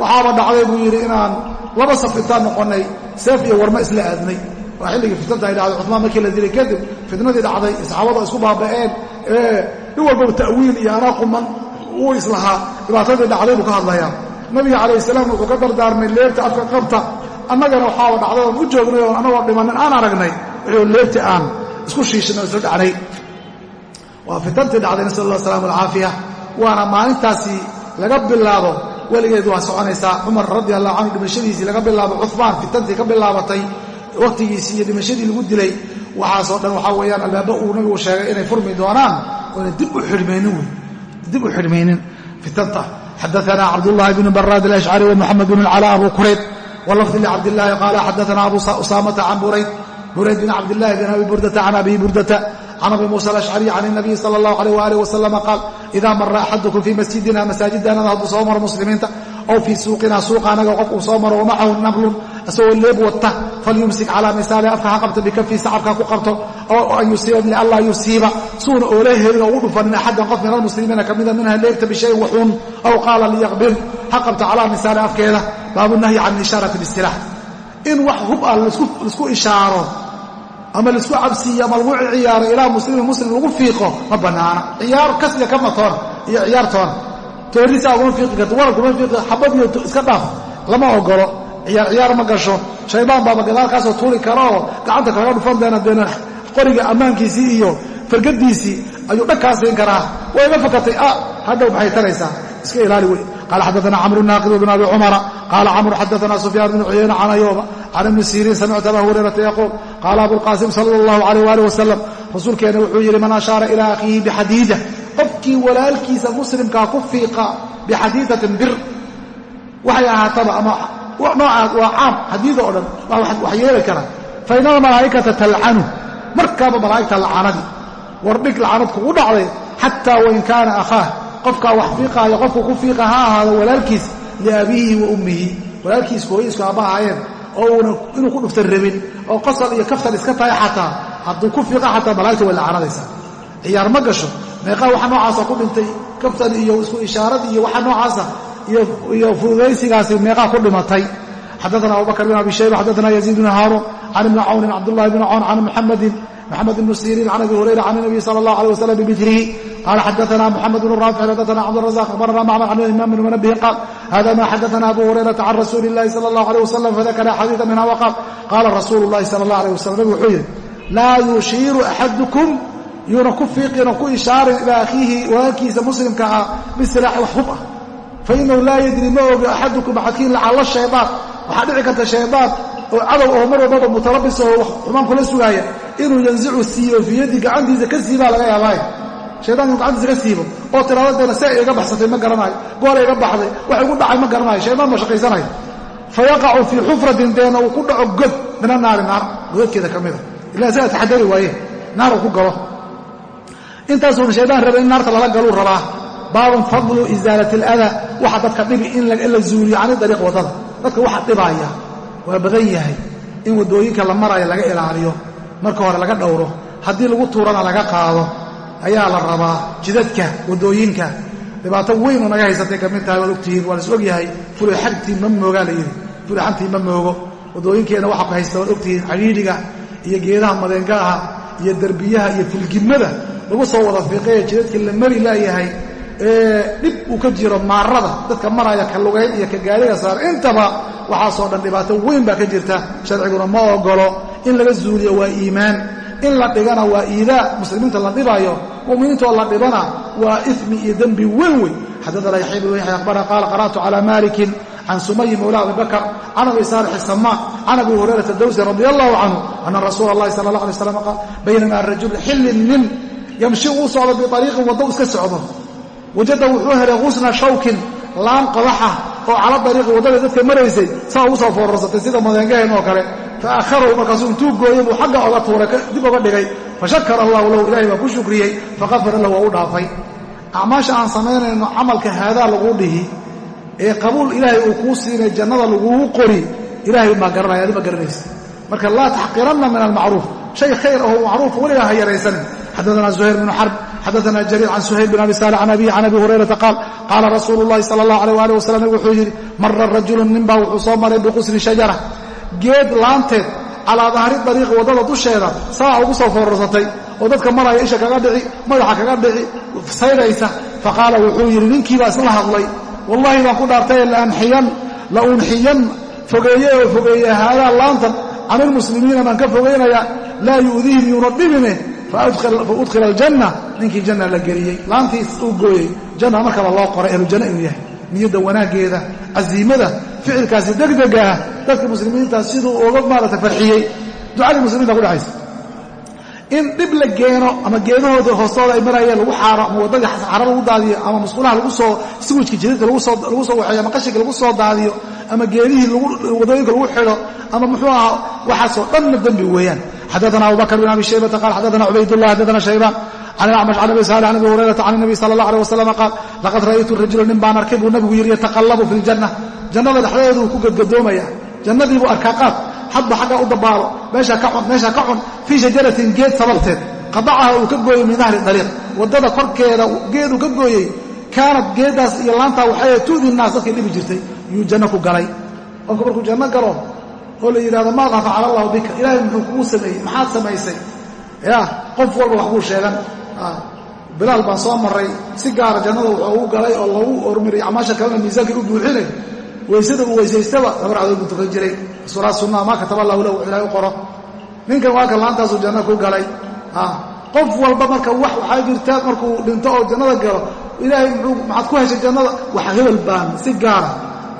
waxaaba dhacday buu yidhi inaan laba saf intaan seef iyo warma isla aadnay. Waa xilligii fitnata ay dhacday cumaan markii la dilay kadib fitnadii dhacday saxaabada isku baaba'een ee nin walbaba ta'wiil iyo anaa quman uu islahaa. Dhibaatadii dhacday buu ka hadlayaa. Nabiga calayh salaam wuxuu ka dardaarmay leebta afka qabta. Annagana waxaaba dhacday oon u joognay oon annagoo dhimannin aan aragnay wuxuu leebti aan isku shiishinay oo dhacnay waa fitantii dhacday nasal allah asalama alcaafiya waana maalintaasi laga bilaabo weligeed waa soconaysaa cumar radi allahu canhu dhimashadiisii laga bilaabo cumaan fitantii ka bilaabatay wakhtigiisii iyo dhimashadii lagu dilay. Waxaasoo dhan waxaa weeyaan albaaba uu nabigu sheegay inay furmi doonaan oona dib u xidhmaynin wey dib u xidhmaynin fitanta. Xadaana cabdullahi bnu baraad alashcari wamuxamed bn cala abu kurayb walafdi licabdillahi qaala xadaana abu usaamata can burayd. Burayd bin cabdillahi bin abi burdata can abi burdata. Can abi muusa alashcari can inabiyi sala allahu alayh waalih wasalama qaal idaa mara axadukum fii masjidina masaajidana hadduu soo maro muslimiinta ow fii suuqina suuqa anaga qof uu soo maro wamacahu nablun isagoo leeb wata falyumsik calaa misaali afka ha qabto bikafii sacabka ku qabto oo an yusiiba lianlaa yusiiba suuna oola helin oo u dhufanin axadan qof min almuslimiina kamida minha leegta bishayin waxuun aw qaala liyaqbir ha qabto calaa misaali afkeeda baabunahyi can ishaarati bisilaax in wax hub ah la isku ishaaro ama la isku cabsiiyo ama lagu ciyaaro ilaa muslimin muslim lagu fiiqo ma bannaana ciyaar kasya kama toona iyo ciyaartoona toorisaa uguma fiiqi karto waran kuma fiiqi xabadiyo iska dhaaf lama ogolo ciyaar ciyaar ma gasho shaydaan baaba gadaalkaasoo tuuri kara oo gacanta kaga dhufan deena deena qoriga ammaankiisii iyo fargadiisii ayuu dhagkaa siin karaa. Way iga fakatay ah hadhow maxay taraysaa iska ilaali wey qala xadaana camru naaqid bn abi cumara qaala camru xadaana sufyaan bnu cuyayna can ayuba can ibni siriin samictu aba hurayrata yaquul qaala abulqaasim sala allahu alayh waalih wasalam rasuulkeena wuxuu yidhi man ashaara ilaa akhiihi bixadiida qofkii walaalkiisa muslimkaa ku fiiqa bixadiidatin bir waxay ahaataba ama noocaas waa caam xadiida oo dhan wax yeeli kara fa inama malaa'ikata talcanu markaaba malaa'igta lacanadii wardhig lacanad kugu dhacday xataa wain kaana akhaah qofkaa wax fiiqaaya qofku ku fiiqa ha ahaado walaalkiis liabiihi wa ummihi. Walaalkiis hooyiisku aabba ahaayeen oo uuna inuu ku dhuftan rabin oo qosol iyo kaftan iska tahay xataa hadduu ku fiiqa xataa malaa'igta way lacanadaysaa ciyaar ma gasho meeqaa waxa noocaasa ku dhintay kaftan iyo isku ishaarad iyo waxa noocaasa iyo fududaysigaasi meeqaa ku dhimatay. Xadaana abubakr bn abi shayba xadaana yaziid bn haaruun can ibni cawnin cabdullahi bn cawn can muxamadin mxamed bn siriin can abi hurayra can nabiy sala allah alيh wasalam bimilihi qala xadaana muxamed bn raafic xadaana cabdrazaq abarana macmar can imam bn manabihin qaal hada ma xadaana abu hurayrata can rasuuli اllahi sala allah alيh wasalam fadakara xadiiثa minha waqaal qaala rasuulu اllahi sala allah alيh wasalam nabigu wuxuu yidhi laa yushiiru axadukum yuuna ku fiiqina ku ishaarin ilaa akhiihi walaalkiisa muslimka ah bisilaaxi wax hub ah fainahu laa yadri ma oga axadukum axadkiin lacalla shaydaan waxaa dhici karta shaydaan oo cadow oo mar walbaba mutalabis oo wax xumaan kula sugaaya inuu yanzicu siiyo fii yaddi gacantiisa ka siibaa laga yaabaaye shaytaan inuu gacantiisa ka siibo oo tiraadadeena see iga baxsatay ma garanayo goola iga baxday wax igu dhacay ma garanayo shaydaan baa shaqaysanaya fa fii xufratin deena uu ku dhaco god min annaari naar. Godadkeeda ka mida. Ila isaga taxadari waaye naar uu ku galo. Intaasuuna shaydaan raba in naarta lala galuu rabaa. Baabun fadlu isaalat aladaa waxa dadka dhibi in la zuuliyo cani dariiq waddada dadka waxa dhibaaya waa badan yahay in waddooyinka la maraayo laga ilaaliyo marka hore laga dhowro. Haddii lagu tuurana laga qaado ayaa la rabaa jidadka waddooyinka. Dhibaato weyn naga haysatay ka mid tahay waad ogtihiin waa lais og yahay fulixagtii ma moogaa la yidhi. Fulixantii ma moogo. Waddooyinkeenna waxaa ku haysta waad ogtihiin cadhiidhiga iyo geedaha madeengaha iyo derbiyaha iyo filgimada lagu soo wada fiiqaye jidadkii la mari laayahay ee dhib uu ka jiro maarada. Dadka maraya ka lugayn iyo ka gaariga saar. Intaba waxaasoo dhan dhibaato weyn baa ka jirta. Sharciguna ma ogolo in laga zuuliyo waa iimaan. In la dhigana waa iidaa. Muslimiinta la dhibayo mu'miniintoo la dhibana waa ismi iyo dembi weyn wey xaddaana yaxya bn yaxya akhbara qaala qara'tu calaa malikin can sumayi mawla abi bakr can abi saalix isamaan can abi hurayrata dawsi radi allahu canhu ana rasuula allahi sala allah alay slam qaal baynamaa rajul xillin nin yamshi uu socdo biariiqin waddo iska socdo. Wajada wuxuu helay husna shawkin laan qodaxa oo cala dariiqi waddada dadka maraysay saa ugu soo foorarsatay sida madeengaheen oo kale fa akharahu markaasuu intuu gooyey buu xagga oga tuuray dib oga dhigay fashakara allahu lahu ilahay baa ku shukriyey faqafara lahu waa u dhaafay acmaasha aan samaynayno camalka haadaa laguu dhihi ee qabuul ilaahay uu kuu siinay jannada lagugu qori ilaahay maa garanaya adi ma garanaysa marka laa taxqiranna min almacruuf shay khayr aho macruuf weligaa ha yaraysanin xadaana zuhayr bnu xarb xadaana jariir can suhayl bin abi saalix can abihi can abi hurayrata qaal qaala rasuulu llahi sala allah alيh ali wasalam nabig wuxuu yidhi mara rajulun ninbaa wuxuu soo maray shajara geed laanteed calaa dahri dariiqi waddada dusheeda saa ugu soo foorarsatay oo dadka maraya isha kaga dhici madaxa kaga dhici saydaysa faqaala wuxuu yidhi ninkiibaa isla hadlay. Wallahi baan ku dhaartay la unxiyan fogeeye oo fogeeye haadaa laantan can ilmuslimiina baan ka fogaynaya laa yu'diihim yuuna dhibine faudkhila aljanna. Ninkii janna la geliyey. Laantiis uu gooyey. Janna markaba loo qoray ahlujanna inuu yahay. Niyadda wanaaggeeda casiimada ficilkaasi degdega ah dadka muslimiinta siduu uga maarata farxiyey. Ducadii muslimiinta ku dhexaysa. In dhib la geeno ama geedahooda hoostooda ay marayeen lagu xaaro ama waddadii xaro lagu daadiyo ama musqulaha lagu soo siwijka jidadka lagu soo waxeeyo ama qashinka lagu soo daadiyo ama geedihii waddooyinka lagu xidho ama muxuu ahaa waxaasoo dhanna dembi weeyaan. Xadaana abubakr bin abi shaybata qaal xadaana cubaydullah xadaana shaybaan can ilacmash can abi saalix can abi hurayrata can nabiy sala allah alيh wasalam qaal laqad ra'aytu rajula nin baan arkay buu nabigu yidhi yataqallabu fi ljanna jannada dhexdeedu ku gadgadoomaya jannadii buu arkaa qaad hadba xagga u dabaalo meesha ka cun fii shajaratin geed sababteed qadacaha uu ka gooyey min dahri dariiq waddada korkeeda geeduu ka gooyey kaanad geeddaas iyo laantaa waxay tu'di naas dadkay dhibi jirtay yuu janno ku galay qofka markuu janno galo oo la yidhahdo maada facala allahu bika ilaahay muxuu kugu sameeyey maxaad samaysay ya qof walba wax buu bilaal baan soo maray si gaara jannada wuxuu ugu galay oo lagu hormariyay acmaasha kalena miisaankii u buuxinay. Weysada uu weysaystaba laba racdood jiray. Suraad sunnaa maa kataba allahu lahu ilaahay u qoro. Ninkan waa kan laantaasuu ku galay. Qof walba marka wax waxaa jirta markuu dhinto oo jannada galo ilaahay maxaad ku heshay jannada? Wax hebel baan si gaara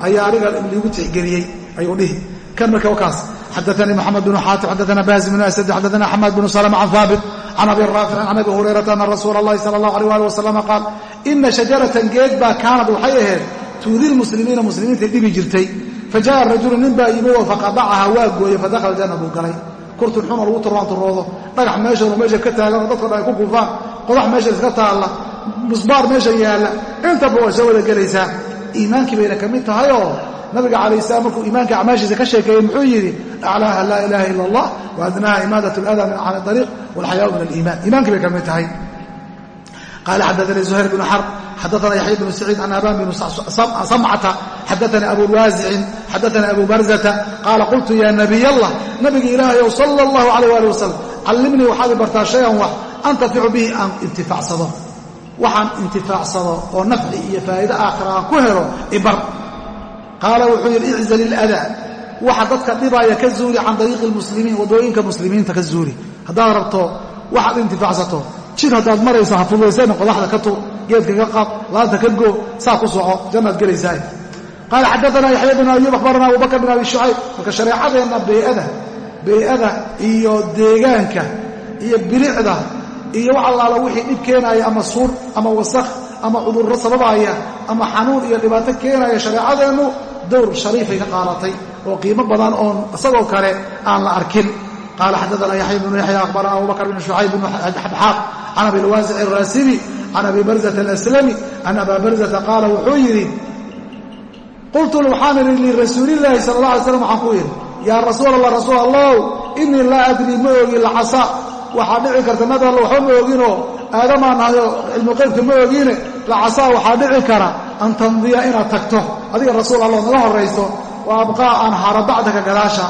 ayaa aniga liigu tixgeliyey ayuu dhihi. Kan marka wakaas xadaanii moxamed bnu xaatim xadaana bazi bnu asad xadaana xamaad bnu salama can haabit can abi raaficin can abi hurayrata ana rasuula allahi sala allahu alيh ali wasalama qaal ina shajaratan geed baa kaanad waxay ahayd tuudi lmuslimiina muslimiinta dhibi jirtay fajaءa rajulu nin baa yimi oo faqadacaha waa gooye fadakhala janna buu galay kurtun xuma lagu turraanturoodo dhagax meeshoona meesha ka taagan oo dadko dhan ay ku kuufaan qodax meesha iska taalla musbaar meesha yaalla intaba waa soo wada gelaysaa iimaankii bayna ka mid tahay oo nabiga calayh salaam markuu iimaanka acmaashiisa ka sheekeeyey muxuu yidhi aclaaha laa ilaaha ila allah wa adnaaha imaadat اlada min can ariiq walxayaau min aliiman iimankii bay ka mid tahay. Qaala xadaanii zuhayr bnu xarb xadaana yaxya bnu saciid can aban bnu samcata xadaanii abuwaasicin xadaanii abu barzata. Qaala qultu ya nabiy allah nabiga ilaahayow sala allahu alayh ali wasalam callimnii waxaad i bartaa shayan wax antaficu bihi aan intifaacsado. Waxaan intifaacsado oo nafci iyo faa'iide aakhira aan ku helo ibar qaala wuxuu yidhi iczal iladaa waxa dadka dhibaaya ka zuuli can dariiqi lmuslimiin waddooyinka muslimiinta ka zuuli haddaad rabto waxaad intifaacsato jid haddaad marayso ha fududaysayna qodaxda ka tuur geedka ka qaad laanta ka goo saa ku soco jannaad gelaysaa qaala xadaana yaxya bnu ayuub akhbarana abubakr bin abi shucayb marka shareecadeenna bey'ada bey'ada iyo deegaanka iyo bilicda iyo wax allaala wixii dhib keenaaya ama suur ama wasakh ama cudurro sababaaya ama xanuun iyo dhibaato keenaya shareecadeennu dowr shariifay ka qaadatay oo qiimo badan oon isagoo kale aan la arkin. Qaala xadaana yaxya bnu yaxya akhbarana abubakr bn shucayb bn xabxaaq can abi lwaasic araasibi can abi barzata alaslami an aba barzata qaala wuxuu yidhi qultu waxaan idhi lirasuulillaahi sala allah alay slam waxaan ku yidhi yaa rasuul allah rasuul allow innii laa adrii ma ogi lacasa waxaa dhici karta nabi alla waxba ma oginoo. Aadamaan nahayo cilmuqaybka ma ogiine. Lacasaa waxaa dhici kara an tamdiya inaad tagto. Adiga rasuul allah naga horrayso wa abqaa aan haro bacdaka gadaasha.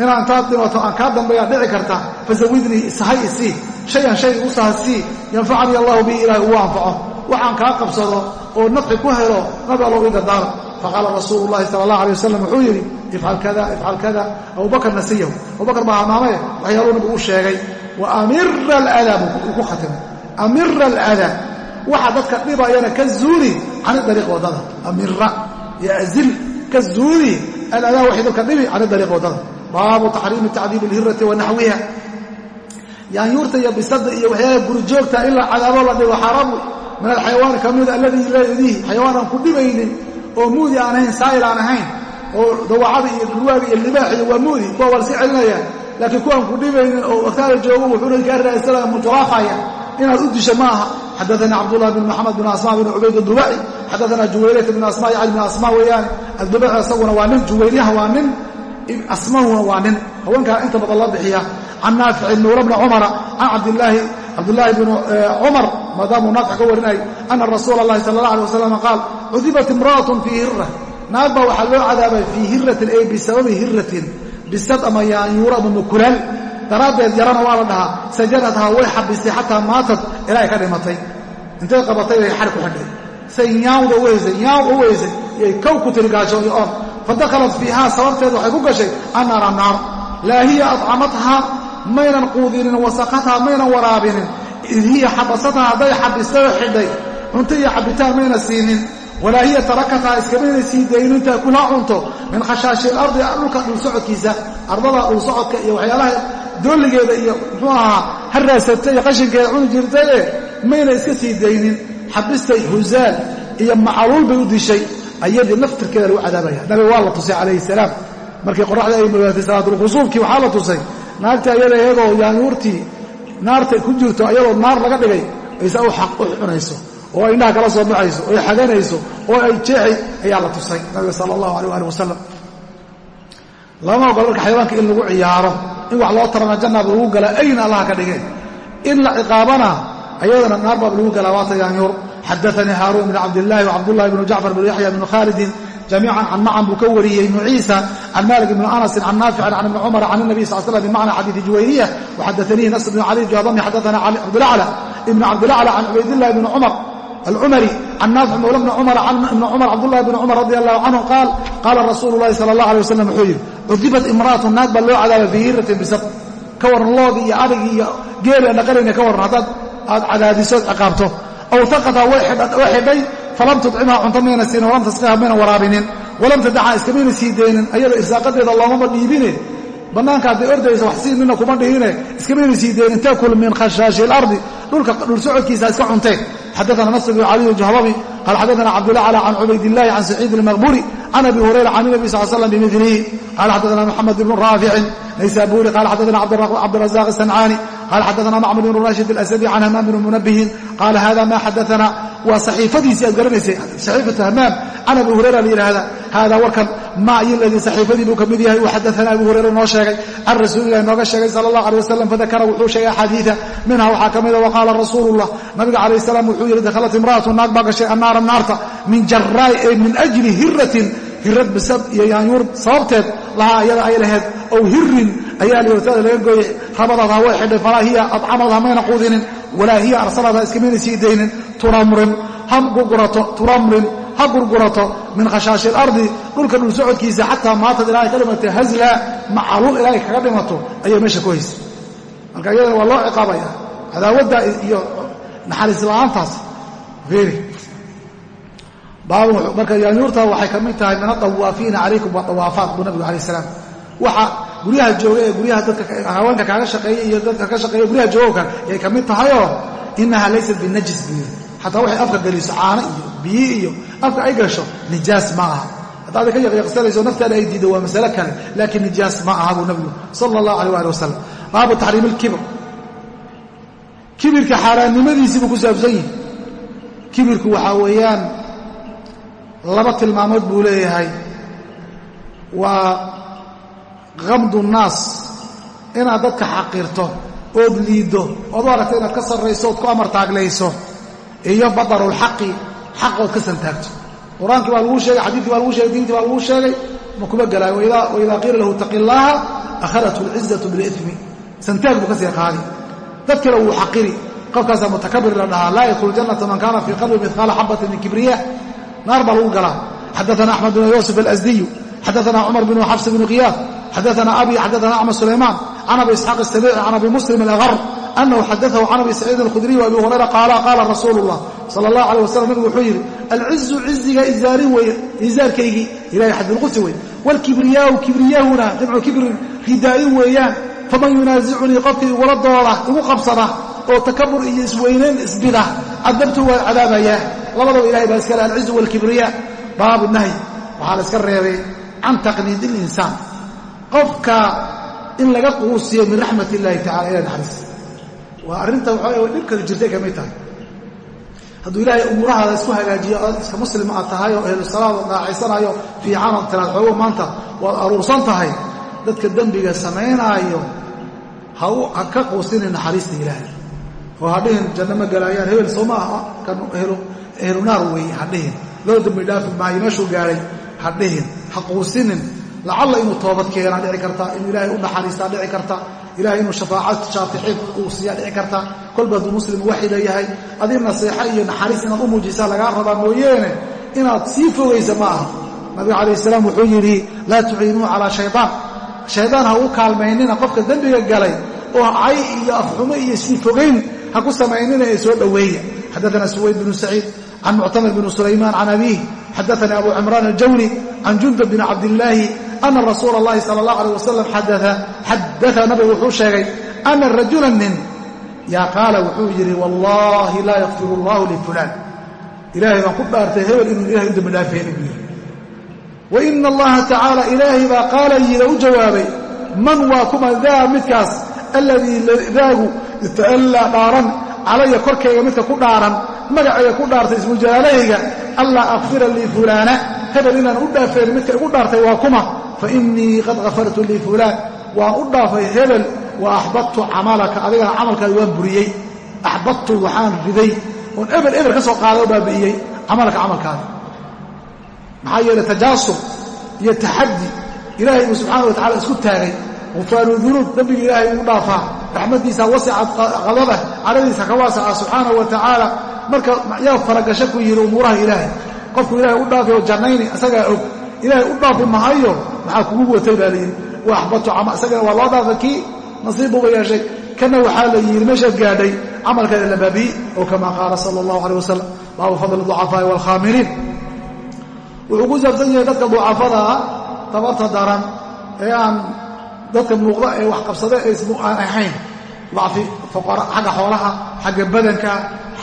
Inaa intaad dhimato aan kaa dambeeyaa dhici karta. Fasawidnii sahay isii. Shayan shay igu sahasii yanfacanii allahu bii ilaahay ugu anfaco. Waxaan kaa qabsado oo nafci ku helo nabi allow ii dardaara faqaala rasuulu llahi sala allah alay wasalam wuxuu yidhi ifcal kada ifcal kada. Abubakar nasiyahu. Abubakar baa hamaamee waxyaaluu nabigu u sheegay wa amira aladaa buu ku khatimay. Amira aladaa waxa dadka dhibayana ka zuuli cani dariiq waddada amira yazil ka zuuli aladaa waxay dadka dhibi cani dariiq waddada baabu taxriimi tacdiibi alhirati wa naxwiha. Yaanyuurta iyo bisada iyo waxyaala gurijoogta in la cadaabo la dhigo xaaraamu min alxayawaani ka mida alladii laa yudiihi xayawaan aan ku dhibaynin oo muudi aan ahayn saa'il aan ahayn oo dawacada iyo durwaaga iyo libaaxiyo waa muudi kuwa waa raadsanaya mujaraafaya inaad u disha ma aha xadaana cabdullah bn maxamed bn asma bn cubayd adubaci xadaana juwayrata bn asma cali bn asma weeyaan adubaci isaguna waa nin juwayryaha waa nin asmahuna waa nin. Haweenkaa inta badan la bixiya can naaficin nuura bna cumara can cabdilaahi cabdulaahi bn cumar maadaamuu naafic ka warinay ana rasuula allahi sala allah alay wasalam qaal cudibat imra'atun fii hira naag baa waxaa loo cadaabay fii hiratin ay bisababi hiratin bisad ama yaanyuuro ama mukulaal daraaddeed yarana waa la dhahaa sajanadhaa way xabistay xataa maatad ilaa ay ka dhimatay. Intay qabatay bay xari ku xidhay say nyaawda u weysay iyay kow ku tiri iyo oon fiihaa sababteed waxay ku gashay annaara naar. Laa hiya adcamathaa maynan quudinin wasaqathaa maynan waraabinin. Id hiya xabasathaa hadday xabistay oo xidhay cunto iyo cabbitaan mayna siinin. Walaa hiya tarakathaa iskamayna sii daynin intaa kula cunto. Min khashaashi ilardi dhulka dhulsocodkiisa ardada dhulsocodka iyo waxyaalaha doolligeeda iyo muxuu ahaa ha raasatay iyo qashinkeeda cuni jirtaye mayna iska sii daynin. Xabistay husaal iyo macaluul bay u dishay ayadii naftirkeeda lagu cadaabaya. Nabiga waa la tusay calayhi salaam. Markii qoraxdii ay madoatay salaatulkhusuufkii waxaa la tusay. Naagta ayada iyadoo yaanyuurtii naarta ku jirto ayadoo naar laga dhigay aysa u xaq u cunayso oo indhaha kala soo baxayso oo ay xaganayso oo ay jeexay ayaa la tusay. Nabiga sala allahu alay ali wasalam lama ogolo marka xayawaanka in lagu ciyaaro in wax loo tarana jannaaba lagu galaa ayna allaha ka dhigeen in la ciqaabana ayadana naar baab lagu galaa waata yaanyuur xadaanii haaruun bn cabdillahi wcabdullahi bnu jacfar bn yaxya bnu khaalidin jamiican can macan buu ka wariyey ibnu ciisa can malik ibni anasin can naaficin can ibni cumar can nabiy sal slam bimacna xadiidi juwayriya waxadaanihi nasr bn cali jadami xadaana cabdulacla ibn cabdilacla can cubaydillahi bni cumar alcumari can naafic mawla bni cumar ibni cumar cabdullahi bni cumar radi allahu canhu qaal qaala rasuulu llahi sala allah alay wasalam wuxuu yidhi cudibat imra'atu naag baa loo cadaaba fii hiratin bisad ka warran loodii iyo adhigii iyo geeli aan dhaqanayna ka warran haddaad aad cadaadisood ciqaabto aw taqataa way xidhay falam tudcimha cunto mayna siinin walam tasqiha mayna waraabinin walam tadaca iskamayna sii deynin ayada irsaaqadeeda loomama dhiibine bannaanka hadday ordaysa wax sii nina kuma dhihine iskamayna sii deynin taakul min khashaashi dhul socodkiisa iska cunteen xadaana nasr bn caliy jahbabi qaal xadaana cabdulacla can cubaydillahi can saciid ilmaqburi can abi hurayra can nabi sal slam bimilihi qala xadaana moxamed ibnu raaficin naysaburi qala xadaana cabdirazaq sancaani qala xadaana macmar ibnu rashid alasadi can hamaam bn munabihin qaala hada ma xadaana waa saxiifadiisii aad garanaysay. Saxiifatu hamaam can abi hurayra la yidhaahda hada warkan ma iyo saxiifadii buu ka yahay. Waxadaana abu hurayra noo sheegay. Can rasuulilahi nooga sheegay sala allah alay wasalam fadakara wuxuu sheegay axaadiia minha waxaa ka mida waqaala rasuulullah. Nabiga calayh salaam wuxuu yidhi dakhalat imra'atu naag baa gashay annaara naarta min jaraay ee min ajli hiratin hirad bisad iyo yaanyuur sababteed lahaa iyada ay lahayd ow hirin ayaa liwartada laga gooyey rabadaadha way xidhay falaa hiya adcamadha mayna quudinin walaa hiya arsaladha iskamayna sii daynin. Turamrin ha gurgurato turamrin ha gurgurato min khashaashi ilardi dhulka dhul socodkiisa xataa maatad ilaahay ka dhimatay hazla macaluul ilaahay kaga dhimato ayay meesha ku haysay marka iyadana waa loo ciqaabaya cadaawadda iyo naxariis la'aantaas marka yaanyuurta waxay ka mid tahay min adawaafiina calaykum waawaafaat buu nabigu alayh salaam. Waxa guryaha jooga ee guryaha dadka haweenka kaaga shaqeeya iyo dadka ka shaqeeya guryaha joogowka yay ka mid tahayoo inaha laysat binajis buu xataa waxay afka geliso caano iyo biyi iyo afka ay gasho nijaas ma aha. Haddaada ka yaqyaqsanayso naftaada ay diiddo waa masale kale laakiin nijaas ma aha buu nabigu sala allahu alayh ali wasalam baabu taxriim ilkibr kibirka xaaraannimadiisii buu ku saabsan yihi kibirku waxaa weeyaan laba tilmaamood buu leeyahay. Waa kamdu nnaas inaad dadka xaqirto ood liiddo ood u aragto inaad ka sarrayso ood ku amartaaglayso iyo badarulxaqi xaqood ka santaagto qur'aankii baa laguu sheegay xadiidkii baa lagu sheegay diintii baa laguu sheegay ma kuma gelaayo waidaa qiila lahu taqi llaaha akhadathu alcizatu bilimi santaag buu ka sii qaadi dad kale wuu xaqiri qofkaasaa mutakabir la dhahaa laa yadkhulu jannata man kaana fii qalbi midqaala xabatin min kibriya. Naar baa lagu galaa. Xadaana axmed bn yuusuf alasdiyu xadaana cumar bn xafs bn kiyaad xadaana abi xadaana acmad sulaymaan can abi isxaaq asabici can abi muslim alaqar anahu xadaahu can abi saciid alkhudriy abi hurayra qaala qaala rasuulu llah sala allah aleh wasalam nabigu wuxuu yidhi alcizu ciziga izaarin weeye izaarkaygii ilahay xadulqudsi wey waalkibriyaau kibriyaahuna jamcu kibrin ridaa'i weeyaan faman yunaasicunii qofkii igula dooda igu qabsada oo takabur iyo isweynayn isbida cadabtu waa cadaabayaa labadaba ilahay baa iskale alcizu waalkibriya baabu nahyi. Waxaa la iska reebay can taqniid ilinsaan qofka in laga quusiyo min raxmat illahi tacala ila naxariis waa arrinta waxaa dhibkada jirtay ka mid tahay. Hadduu ilaahay umuurahaada isku hagaajiyo iska muslim aad tahay oo ehlu salaad oo dhaacaysanayo fiican oo tiraad xoogo maanta waad aruursan tahay dadka dembiga samaynaayo ha ka quusinin naxariista ilaahay. Oo hadhihin janno ma galaayaan hebel soo ma aha. Kan ehlu naar weeye hadhihin loo dembi dhaafi maayo meeshuu gaadhay hadhihin ha quusinin lacalla inuu toobad keenaa dhici karta inuu ilaahay u naxariistaa dhici karta ilahay inuu shafaaca shaaficiin uu siiyaa dhici karta. Kolba hadduu muslim waxida yahay adii naseexo iyo naxariis inaad u muujisaa lagaa rabaa mooyeene inaad sii fogaysa ma aha. Nabiga calayh salaam wuxuu yidhi laa tuciinuu calaa shaytaan shaydaan ha u kaalmaynina qofka dembiga galay oo cay iyo afxumo iyo sii fogayn ha ku samaynina ee soo dhoweeya. Xaddaana suwayd binu saciid can muctamir binu sulaymaan can abiih. Xadaana abu cimraan aljawni can jundub bni cabdillaahi ana rasuula allahi sala allah aleh wasalam xadaa nabigu wuxuu sheegay ana rajula nin yaa qaala wuxuu yidhi wallahi laa yakfiru allahu lifulaan ilaahay baan ku dhaartay hebel inuu ilaahay u dembidhaafeeni buu waina allaha tacaala ilaahay baa qaala yida u jawaabay man waa kuma daa midkaas alladii daagu yata'allaa dhaaran calaya korkayga midka ku dhaaran magacayga ku dhaartay ismu jalaalahayga allaa akfira lii fulaana hebel inaan u dhaafeen midka igu dhaartay waa kuma fa innii qad kafartu lifulaan waan u dhaafay hebel wa axbadtu camalaka adigana camalkaadi waan buriyey axbadtu waxaan riday oon ebel ebel ka soo qaaday oo baabi'iyey camalaka camalkaadi maxaa yeelay tajaasub iyo taxaddi ilaahay uu subxaana wa tacala isku taagay gufraanu dunuub dembiga ilaahay ugu dhaafaa raxmaddiisa wasicad qadada caradiisa ka waasaca subxaana wa tacaala. Marka yaa faragasho ku yidhi umuuraha ilaahay qofku ilaahay u dhaafay oo jannayni isagaa og ilaahay u dhaafi mahayo maxaa kugu watay? baa layidhi wa axbadtu isagana waa loo dhaafay kii? Nasiibbuuba yeeshay. Kana waxaa la yidhi meeshaad gaadhay camalkeeda la baabiyi oo kamaa qaala sala allahu aleyh wasalam baabu fadli ducafaa'i waalkhaamiliin wuxuu ku saabsan yahay dadka ducafada ah tabarta daran ee aan dadka muuqda ee wax qabsada aan ahayn. Dacfi xagga xoolaha xagga badanka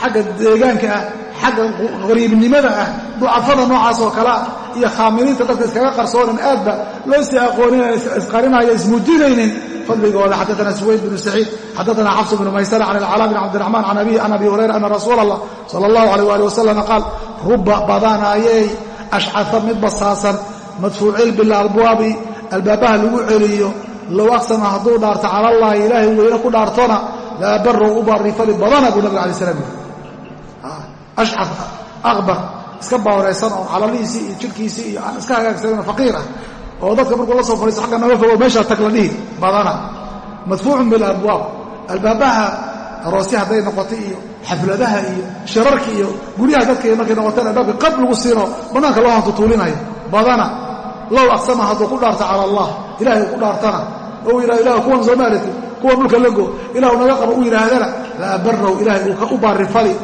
xagga deegaanka ah xagga qariibnimada ah. Ducafada noocaas oo kalea iyo khaamiliinta dadka iskaga qarsoonan aadba loo sii aqooninaya isqarinaya ismuujinaynin fadligooda xadaana suwayd bnu saciid xadaana xafs bnu maysara can alcalaa bn cabdiraxmaan can abihi can abi hurayra ana rasuula allah sala allahu alayh ali wasalam qaal ruba badanaayey ashcafa mid basaasan madfuucil bilalbwaabi albaabaha lagu celiyo low aqsama hadduu dhaarto calallaahi ilaahay weyne ku dhaartona laa barow u baarifali badana buu nabig alay slam ashcaf aqbar iska bawraysan oo calalihiisii iyo jidhkiisii iyo aan iska hagaagsanan faqiir ah oo dadka markuu la soo fadhiisto xagga naga fogo meeshaa tag la dhihi badana madfuucun bilalabwaab albaabaha aroosya hadday noqoto iyo xafladaha iyo shirarka iyo guryaha dadka markay noqoteen albaabka qab lagu siino bannaanka loo hantutuulinayo badana low aqsama hadduu ku dhaarto cala allah ilahay ku dhaartana. Oo uu yidhahdo ilah kuwan soomaaliti kuwan dhulka lago ilahu naga qaba u yidhaahdana la abarrow ilaahay uu u baarifali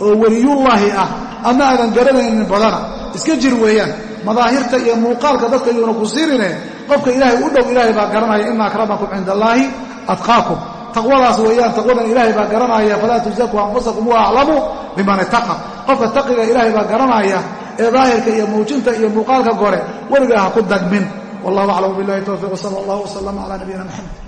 oo weliyullaahi ah adna aadan garanaynin badana. Iska jir weeyaan madaahirta iyo muuqaalka dadka yuuna ku siirine qofka ilaahay u dhow ilaahay baa garanaya ina akramakum cinda allaahi atqaakum taqwadaas weeyaan taqwadan ilaahay baa garanaya falaa tusaku anfusakum wa aclamu biman itaqa qofka taqiga ilaahay baa garanaya ee daahirka iyo muujinta iyo muuqaalka gore weligaa ha ku dagmin. Wallahu aclam bilahi towfiiq sala allah wasalam cala nabiyina maxamed